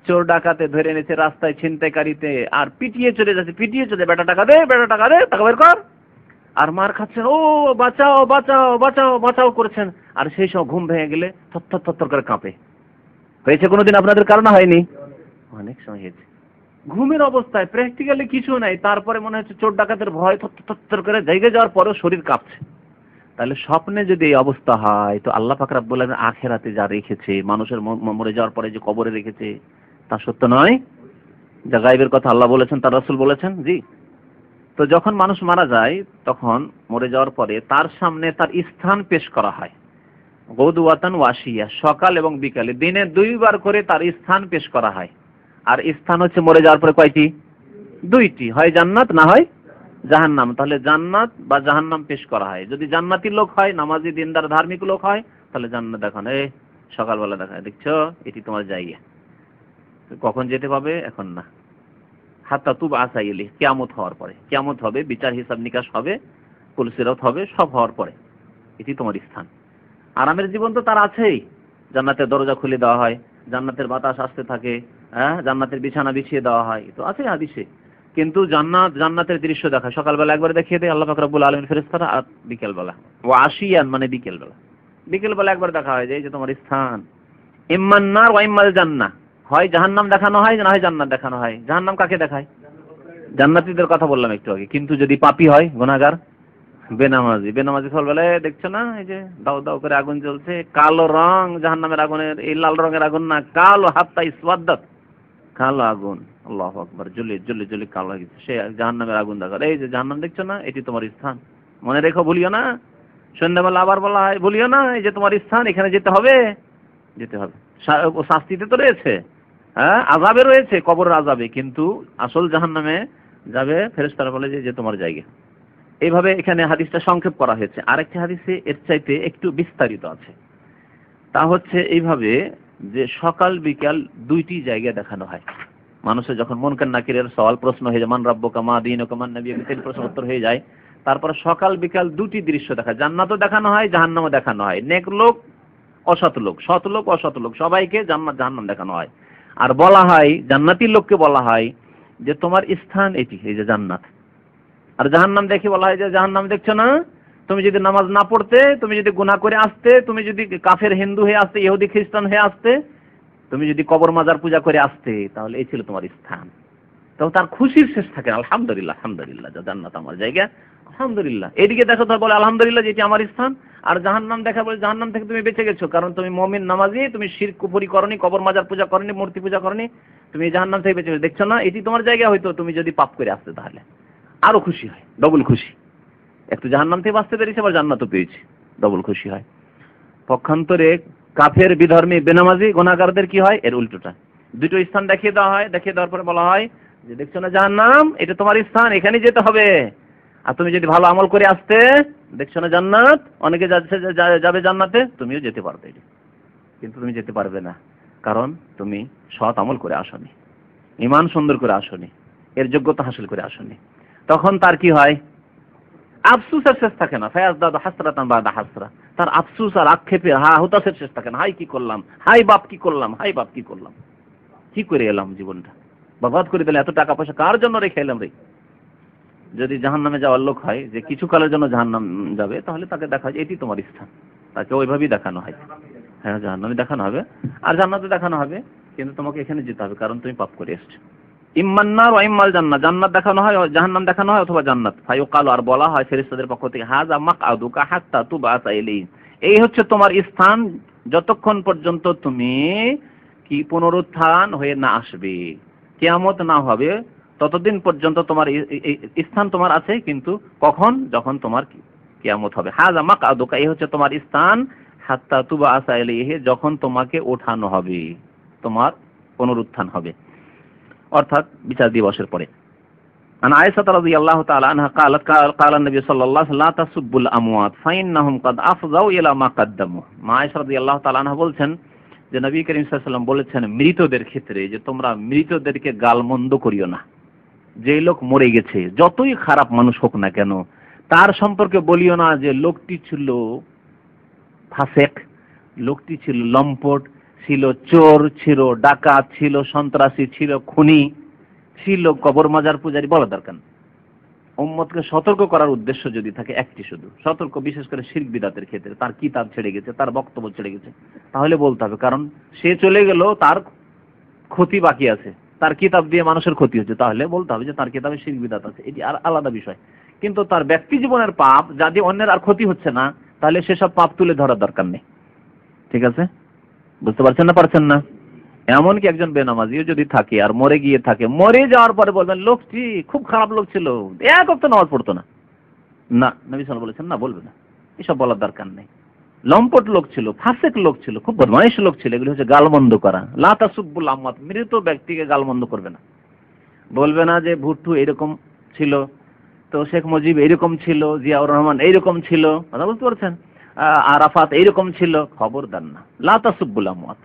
চোর ডাকাতে ধরে এনেছে রাস্তায় ছিনতাইকারীতে। আর পিটিয়ে চলে যাচ্ছে, পিটিয়ে চলে বেটা টাকা দে, বেটা টাকা দে, টাকা বের কর। আর মার খাচ্ছেন ও, বাঁচাও বাঁচাও বাঁচাও বাঁচাও করছেন। আর সেই সব ঘুম ভেঙে গেলে থর থর করে কাঁপে। হয়েছে কোনোদিন আপনাদের কারণ হয়নি? অনেক সময় হয়েছে। ঘুমের অবস্থায় প্র্যাকটিক্যালি কিছু নাই। তারপরে মনে হচ্ছে চোর ডাকাতের ভয় থর থর থর করে জায়গায় যাওয়ার পরেও শরীর কাঁপছে। তাহলে স্বপ্নে যদি এই অবস্থা হয়, তো আল্লাহ পাক রাব্বুল আলামিন আখেরাতে যা রেখেছে, মানুষের মরে যাওয়ার পরে যে কবরে রেখেছে তা সত্য নয় যা গাইবের কথা আল্লাহ বলেছেন, তার রাসূল বলেছেন? জি। তো যখন মানুষ মারা যায়, তখন মরে যাওয়ার পরে তার সামনে তার স্থান পেশ করা হয়। গৌদুয়াতান ওয়াসিয়া সকাল এবং বিকালে দিনে দুইবার করে তার স্থান পেশ করা হয়। আর স্থান হচ্ছে মরে যাওয়ার পরে কয়টি? দুইটি। হয় জান্নাত, না হয় জাহান্নাম। তাহলে জান্নাত বা জাহান্নাম পেশ করা হয়। যদি জান্নাতি লোক হয়, নামাজি, দিনদার, ধার্মিক লোক হয়, তাহলে জান্নাত দেখানো এই সকালবেলা দেখায় দেখছ? এটি তোমার জায়গা। কখন যেতে পাবে এখন না। হাত্তা তুব আসাইলি কেয়ামত হওয়ার পরে। কেয়ামত হবে, বিচার হিসাব নিকাশ হবে পুলিশিরত হবে, সব হওয়ার পরে। এটি তোমার স্থান। আরামের জীবন তো তার আছেই। জান্নাতের দরজা খুলে দেওয়া হয়, জান্নাতের বাতাস আসতে থাকে হ্যাঁ? জান্নাতের বিছানা বিছিয়ে দেওয়া হয়। তো আছে হাদিসে। কিন্তু জান্নাত, জান্নাতের দৃশ্য দেখা সকালবেলা একবার দেখিয়ে দেয় আল্লাহ ফাকরাবুল আলমিন ফেরেস্তারা আর বিকেলবেলা। ও আসিয়ান মানে বিকেলবেলা। বিকেলবেলা একবার দেখা হয় যে তোমার স্থান। ইম্মান্নার ও ইম্মাল জান্না হয় জাহান্নাম দেখানো হয় না হয় জান্নাত দেখানো হয়? জাহান্নাম কাকে দেখায়? জান্নাতীদের কথা বললাম একটু আগে। কিন্তু যদি পাপী হয় গুনাহগার বেনামাজি। বেনামাজি সকালবেলা "এ, দেখছ না? এই যে দাও দাও করে আগুন জ্বলছে। কালো রং জাহান্নামের আগুনের এই লাল রঙের আগুন না কালো হাত্তা ইসওয়াদ্দাত। কালো আগুন। আল্লাহ আকবার। জ্বলে জ্বলে জ্বলে কালো হয়ে গেছে। সে জাহান্নামের আগুন দেখা এই যে জাহান্নাম দেখছ না? এটি তোমার স্থান। মনে রেখো ভুলিও না। সন্ধ্যাবেলা আবার বলা হয় ভুলিও না এই যে তোমার স্থান এখানে যেতে হবে। যেতে হবে। শাস্তিতে তো রয়েছে। হ্যাঁ আজাবে রয়েছে, কবরের আজাবে কিন্তু আসল জাহান্নামে যাবে, ফেরেশতারা বলে যে তোমার জায়গা। এইভাবে এখানে হাদিসটা সংক্ষেপ করা হয়েছে। আরেকটি হাদিসে এর চাইতে একটু বিস্তারিত আছে। তা হচ্ছে এইভাবে যে, সকাল বিকাল দুইটি জায়গায় দেখানো হয়। মানুষের যখন মনকান নাকিরের সওয়াল প্রশ্ন হয়ে যায়, মান রব্বকা মা দিন ও মান নবী তিন প্রশ্ন উত্তর হয়ে যায়। তারপর সকাল বিকাল দুটি দৃশ্য দেখা জান্নাতও দেখানো হয়, জাহান্নামও দেখানো হয়। নেক লোক, অসৎ লোক, সৎ লোক, অসৎ লোক, সবাইকে জান্নাত, জাহান্নাম দেখানো হয়। আর বলা হয় জান্নাতি লোককে বলা হয় যে তোমার স্থান এটি, এই যে জান্নাত। আর জাহান্নাম দেখে বলা হয় যে, জাহান্নাম দেখছ না? তুমি যদি নামাজ না পড়তে, তুমি যদি গুনাহ করে আসতে, তুমি যদি কাফের হিন্দু হয়ে আসতে, ইহুদি খ্রিস্টান হয়ে আসতে, তুমি যদি কবর মাজার পূজা করে আসতে, তাহলে এই ছিল তোমার স্থান। তো তার খুশির শেষ থাকে, আলহামদুলিল্লাহ আলহামদুলিল্লাহ জান্নাত আমার জায়গা, আলহামদুলিল্লাহ। এদিকে দেখো তো বলে আলহামদুলিল্লাহ, যেটি আমার স্থান আর জাহান্নাম দেখা বলে জাহান্নাম থেকে তুমি বেঁচে গেছো। কারণ তুমি মমিন নামাজি, তুমি শির কুপুরি করনি, কবর মাজার পূজা করনি, মূর্তি পূজা করনি, তুমি জাহান্নাম থেকে বেঁচে গেছো। দেখছ না? এটি তোমার জায়গা হয়তো, তুমি যদি পাপ করে আসতে তাহলে। আরও খুশি হয় ডবল খুশি। একটু জাহান্নাম থেকে বাঁচতে পেরেছি, আবার জান্নাতও পেয়েছি। ডবল খুশি হয়। পক্ষান্তরে কাফের, বিধর্মী, বেনামাজি গোনাগারদের কি হয়? এর উল্টোটা। দুটো স্থান দেখিয়ে দেওয়া হয়, দেখিয়ে দেওয়ার পরে বলা হয় যে, দেখছ না জাহান্নাম? এটা তোমার স্থান এখানে যেতে হবে। আর তুমি যদি ভালো আমল করে আসতে দেখছ না জান্নাত? অনেকে যাচ্ছে যাবে জান্নাতে, তুমিও যেতে পারবে। কিন্তু তুমি যেতে পারবে না। কারণ তুমি সৎ আমল করে আসনি। ইমান সুন্দর করে আসনি। এর যোগ্যতা হাসিল করে আসনি। তখন তার কি হয়? আফসুস আর শেষ থাকে না। ফয়াজ দাদা হাসরাতান বাদা হাসরা। তার আফসুস আর আক্ষেপে, হা, হুতাশের শেষ থাকে না। হাই, কি করলাম? হাই, বাপ, কি করলাম? হাই, বাপ, কি করলাম? কি করে এলাম জীবনটা? বরবাদ করে দিলে এত টাকা পয়সা কার জন্য রেখে এলাম রে? যদি জাহান্নামে যাওয়ার লোক হয়, যে কিছু কালের জন্য জাহান্নাম যাবে, তাহলে তাকে দেখা হয় এটি তোমার স্থান। তাকে ওইভাবেই দেখানো হয়। হ্যাঁ জাহান্নামে দেখানো হবে। আর জান্নাতে দেখানো হবে, কিন্তু তোমাকে এখানে যেতে হবে, কারণ তুমি পাপ করে এসছো। ইম্মান্নার ও ইম্মাল জান্নাত। জান্নাত দেখানো হয়, জাহান্নাম দেখানো হয় অথবা জান্নাত? ফায়ুকাল আর বলা হয় ফেরেশতাদের পক্ষ থেকে হাজা মাকআদুকা হাত্তা তুবাসা ইলাইহি। এই হচ্ছে তোমার স্থান, যতক্ষণ পর্যন্ত তুমি কি পুনরুত্থান হয়ে না আসবে, কিয়ামত না হবে ততদিন পর্যন্ত তোমার এই- এই- এই স্থান তোমার আছে কিন্তু কখন যখন তোমার কি- কিয়ামত হবে হাজা মাকআদুকা এই হচ্ছে তোমার স্থান হাত্তা তুবাসা ইলাইহি যখন তোমাকে ওঠানো হবে তোমার পুনরুত্থান হবে অর্থাৎ বিচার দিবসের পরে عن عائشة رضي الله تعالى عنها قالت قال, قال النبي صلى الله عليه وسلم لا تسبوا الأموات فإنهم قد أفضوا إلى ما قدموا মা আয়েশা রাদিয়াল্লাহু তাআলা আনহা বলছেন যে নবী করিম সাল্লাল্লাহু আলাইহি ওয়াসাল্লাম বলেছেন মৃতদের ক্ষেত্রে যে তোমরা মৃতদেরকে গালমন্দ করিও না যে লোক মরে গেছে, যতই খারাপ মানুষ হোক না কেন, তার সম্পর্কে বলিও না যে লোকটি ছিল ফাসেক, লোকটি ছিল লম্পট, ছিল চোর, ছিল ডাকাত, ছিল সন্ত্রাসী, ছিল খুনি, ছিল কবর মাজার পূজারি বলা দরকার। উম্মতকে সতর্ক করার উদ্দেশ্য যদি থাকে, একটি শুধু, সতর্ক, বিশেষ করে শিরক বিদাতের ক্ষেত্রে, তার কিতাব ছেড়ে গেছে, তার বক্তব্য ছেড়ে গেছে, তাহলে বলতে হবে, কারণ সে চলে গেল তার ক্ষতি বাকি আছে তার কিতাব দিয়ে মানুষের ক্ষতি হচ্ছে। তাহলে বলতে হবে যে তার কিতাবে শিরক বিদাত আছে। এটি আর আলাদা বিষয়। কিন্তু তার ব্যক্তি জীবনের পাপ যদি অন্যের আর ক্ষতি হচ্ছে না, তাহলে সেসব পাপ তুলে ধরার দরকার নেই। ঠিক আছে? বুঝতে পারছেন না পারছেন না? এমনকি একজন বেনামাজিও যদি থাকে আর মরে গিয়ে থাকে, মরে যাওয়ার পরে বলবেন, লোকটি খুব খারাপ লোক ছিল, এক অক্ত নামাজ পড়তো না। না, নবী সাল বলেছেন, না, বলবে না। এসব বলার দরকার নেই। লম্পট লোক ছিল, ফাসেক লোক ছিল, খুব বদমাইশ লোক ছিল, এগুলো হচ্ছে গালমন্দ করা। লাতা সুব্বুল আহমদ মৃত ব্যক্তিকে গালমন্দ করবে না। বলবে না যে ভুট্টু এরকম ছিল, তো শেখ মুজিব এইরকম ছিল, জিয়াউর রহমান এইরকম ছিল, কথা বুঝতে পারছেন? আরাফাত এইরকম ছিল, খবর দেন না। লাতা সুব্বুল আহমদ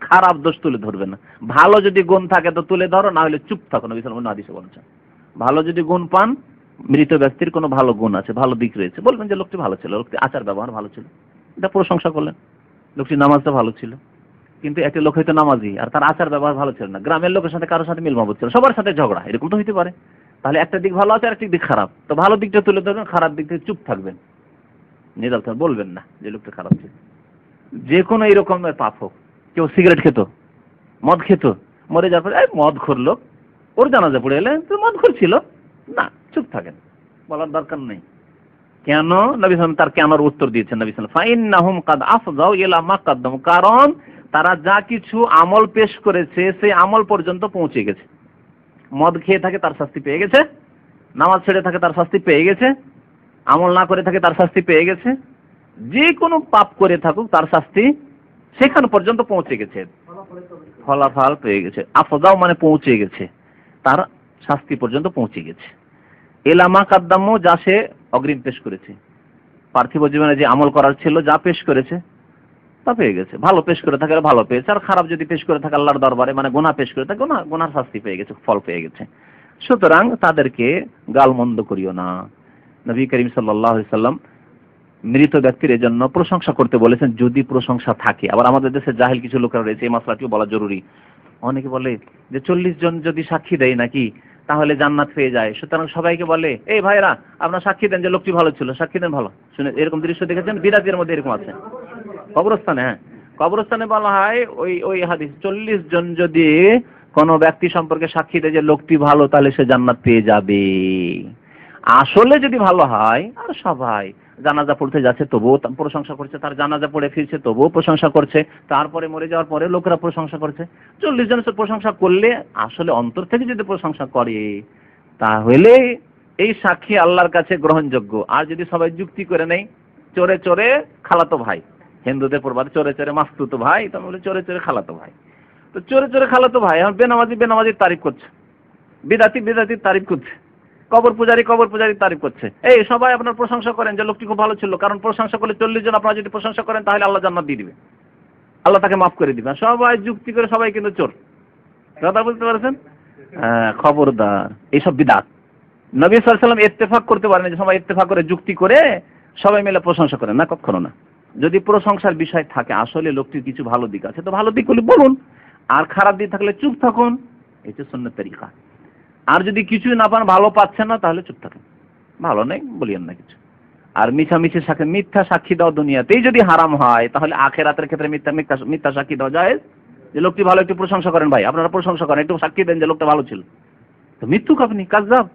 খারাপ দোষ তুলে ধরবে না। ভালো যদি গুণ থাকে তো তুলে ধরো, না হলে চুপ থাকো, নবী সাল্লাল্লাহু আলাইহি বলছেন। ভালো যদি গুণ পান, মৃত ব্যক্তির কোনো ভালো গুণ আছে, ভালো দিক রয়েছে। বলবেন যে লোকটি ভালো ছিল, লোকটি আচার ব্যবহার ভালো ছিল। এটা প্রশংসা করলেন। লোকটি নামাজটা ভালো ছিল। কিন্তু একটা লোক হয়তো নামাজি, আর তার আচার ব্যবহার ভালো ছিল না। গ্রামের লোকের সাথে কারোর সাথে মিল ছিল সবার সাথে ঝগড়া, এরকম তো হইতে পারে। তাহলে একটা দিক ভালো আছে আর একটি দিক খারাপ। তো ভালো দিকটা তুলে ধরবেন, খারাপ দিক থেকে চুপ থাকবেন। নিরাল বলবেন না যে লোকটা খারাপ ছিল। যে কোনো এরকম পাপ হোক। কেউ সিগারেট খেত, মদ খেত। মরে যাওয়ার পরে মদ খোর লোক, ওর জানাজা পড়ে এলে মদ খোর ছিল। না, চুপ থাকেন। বলার দরকার নেই। কেন? নবী সাল্লাম তার কেনর উত্তর দিয়েছেন, নবী সাল্লাম ফাইন নাহুম কাদ আফজাউ ইলা মা কাদ্দাম কারণ তারা যা কিছু আমল পেশ করেছে, সেই আমল পর্যন্ত পৌঁছে গেছে। মদ খেয়ে থাকে তার শাস্তি পেয়ে গেছে, নামাজ ছেড়ে থাকে তার শাস্তি পেয়ে গেছে, আমল না করে থাকে তার শাস্তি পেয়ে গেছে। যে কোনো পাপ করে থাকুক, তার শাস্তি সেখান পর্যন্ত পৌঁছে গেছে। ফলাফল পেয়ে গেছে। আফজাও মানে পৌঁছে গেছে। তার শাস্তি পর্যন্ত পৌঁছে গেছে। এলামা কাদ্দামও যা সে অগ্রিম পেশ করেছে। পার্থিব জীবনে যে আমল করার ছিল, যা পেশ করেছে, তা পেয়ে গেছে। ভালো পেশ করে থাকে ভালো পেয়েছে, আর খারাপ যদি পেশ করে থাকে আল্লাহর দরবারে মানে গোনা পেশ করে থাকে গোনা গোনার শাস্তি পেয়ে গেছে, ফল পেয়ে গেছে। সুতরাং তাদেরকে গালমন্দ করিও না। নবী করিম সাল্লাহ সাল্লাম মৃত ব্যক্তির এজন্য প্রশংসা করতে বলেছেন, যদি প্রশংসা থাকে। আবার আমাদের দেশে জাহিল কিছু লোকেরা রয়েছে, এই মশলাটিও বলা জরুরি। অনেকে বলে যে, চল্লিশ জন যদি সাক্ষী দেয় নাকি তাহলে জান্নাত পেয়ে যায়। সুতরাং সবাইকে বলে, এই ভাইরা, আপনার সাক্ষী দেন যে লোকটি ভালো ছিল, সাক্ষী দেন ভালো। শুনে এরকম দৃশ্য দেখেছেন বিরাজের মধ্যে এরকম আছে। কবরস্থানে হ্যাঁ। কবরস্থানে বলা হয়, ওই ওই হাদিস, চল্লিশ জন যদি কোনো ব্যক্তি সম্পর্কে সাক্ষী দেয় যে লোকটি ভালো, তাহলে সে জান্নাত পেয়ে যাবে। আসলে যদি ভালো হয়, আর সবাই জানাজা পড়তে যাচ্ছে, তবুও তা- প্রশংসা করছে, তার জানাজা পড়ে ফিরছে, তবুও প্রশংসা করছে। তারপরে মরে যাওয়ার পরে লোকেরা প্রশংসা করছে। চল্লিশ জন প্রশংসা করলে আসলে অন্তর থেকে যদি প্রশংসা করে, তাহলে এই সাক্ষী আল্লাহর কাছে গ্রহণযোগ্য। আর যদি সবাই যুক্তি করে নেই চোরে চোরে খালাতো ভাই, হিন্দুদের প্রবাদ, চোরে চোরে মাস্তুতো ভাই তাহলে চোরে চোরে খালাতো ভাই। তো চোরে চোরে খালাতো ভাই, এখন বেনামাজি বেনামাজির তারিফ করছে, বিদাতি বিদাতির তারিফ করছে। কবর পূজারি কবর পূজারি তারিফ করছে। এই সবাই আপনার প্রশংসা করেন যে লোকটি খুব ভালো ছিল, কারণ প্রশংসা করলে চল্লিশ জন আপনারা যদি প্রশংসা করেন, তাহলে আল্লাহ জান্নাত দিয়ে দিবে। আল্লাহ তাকে মাফ করে দিবে আর সবাই যুক্তি করে সবাই কিন্তু চোর। কথা বলতে পারছেন? খবরদার। এইসব বিদাত। নবী সাল্লাম ইত্তেফাক করতে পারেন যে সবাই ইত্তেফাক করে, যুক্তি করে সবাই মিলে প্রশংসা করেন। না, কখনো না। যদি প্রশংসার বিষয় থাকে, আসলে লোকটির কিছু ভালো দিক আছে। তো ভালো দিকগুলি বলুন। আর খারাপ দিক থাকলে চুপ থাকুন। এই হচ্ছে সন্ন্যত তরিকা। আর যদি কিছুই না পান, ভালো পাচ্ছেন না, তাহলে চুপ থাকেন। ভালো নেই, বলিয়েন না কিছু। আর মিছামিছি সাক্ষী মিথ্যা সাক্ষী দেওয়া দুনিয়াতেই যদি হারাম হয়, তাহলে আখেরাতের ক্ষেত্রে মিথ্যা মিথ্যা মিথ্যা সাক্ষী দেওয়া যায় যে লোকটি ভালো একটু প্রশংসা করেন ভাই, আপনারা প্রশংসা করেন, একটু সাক্ষী দেন যে লোকটা ভালো ছিল। তো মৃত্যুক আপনি কাজদাব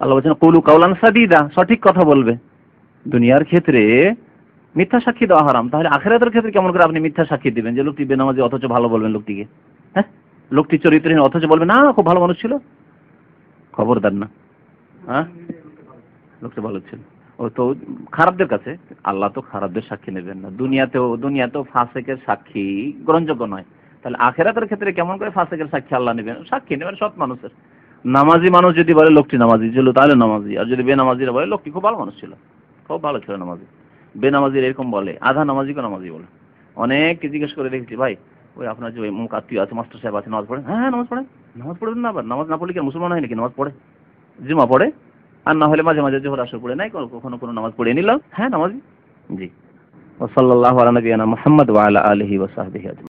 আল্লাহ বলছেন, কৌলু কাউলান সাদিদা, সঠিক কথা বলবে। দুনিয়ার ক্ষেত্রে মিথ্যা সাক্ষী দেওয়া হারাম, তাহলে আখেরাতের ক্ষেত্রে কেমন করে আপনি মিথ্যা সাক্ষী দিবেন? যে লোকটি বেনামাজি অথচ ভালো বলবেন লোকটিকে হ্যাঁ? লোকটি চরিত্রহীন অথচ বলবেন না, খুব ভালো মানুষ ছিল। খবর দেন না। হ্যাঁ? লোকটা ভালো ছিল। ও তো খারাপদের কাছে। আল্লাহ তো খারাপদের সাক্ষী নেবেন না। দুনিয়াতেও দুনিয়াতেও ফাসেকের সাক্ষী গ্রহণযোগ্য নয়। তাহলে আখেরাতের ক্ষেত্রে কেমন করে ফাসেকের সাক্ষী আল্লাহ নেবেন? সাক্ষী নেবেন সৎ মানুষের। নামাজি মানুষ যদি বলে লোকটি নামাজি ছিল, তাহলে নামাজি। আর যদি বেনামাজিরা বলে, লোকটি খুব ভালো মানুষ ছিল। খুব ভালো ছিল নামাজি। বেনামাজির এরকম বলে, আধা নামাজিকে নামাজি বলে। অনেককে জিজ্ঞেস করে দেখেছি, ভাই ওই আপনার যে মুখ আত্মীয় আছে মাস্টার সাহেব আছে নামাজ পড়ে হ্যাঁ হ্যাঁ, নামাজ পড়ে নামাজ পড়বেন না আবার? নামাজ না পড়লে কি মুসলমান হয় নাকি? নামাজ পড়ে। জুমা পড়ে। আর না হলে মাঝে মাঝে জোহর আসর পড়ে। নাই কখনো কোনো নামাজ পড়ে নিলাম। হ্যাঁ নামাজ জি। ওসল্লাহ আলা নবীনা মোহাম্মদ ওয়া আলা আলিহি ওয়া সাহবিহি আজমাইন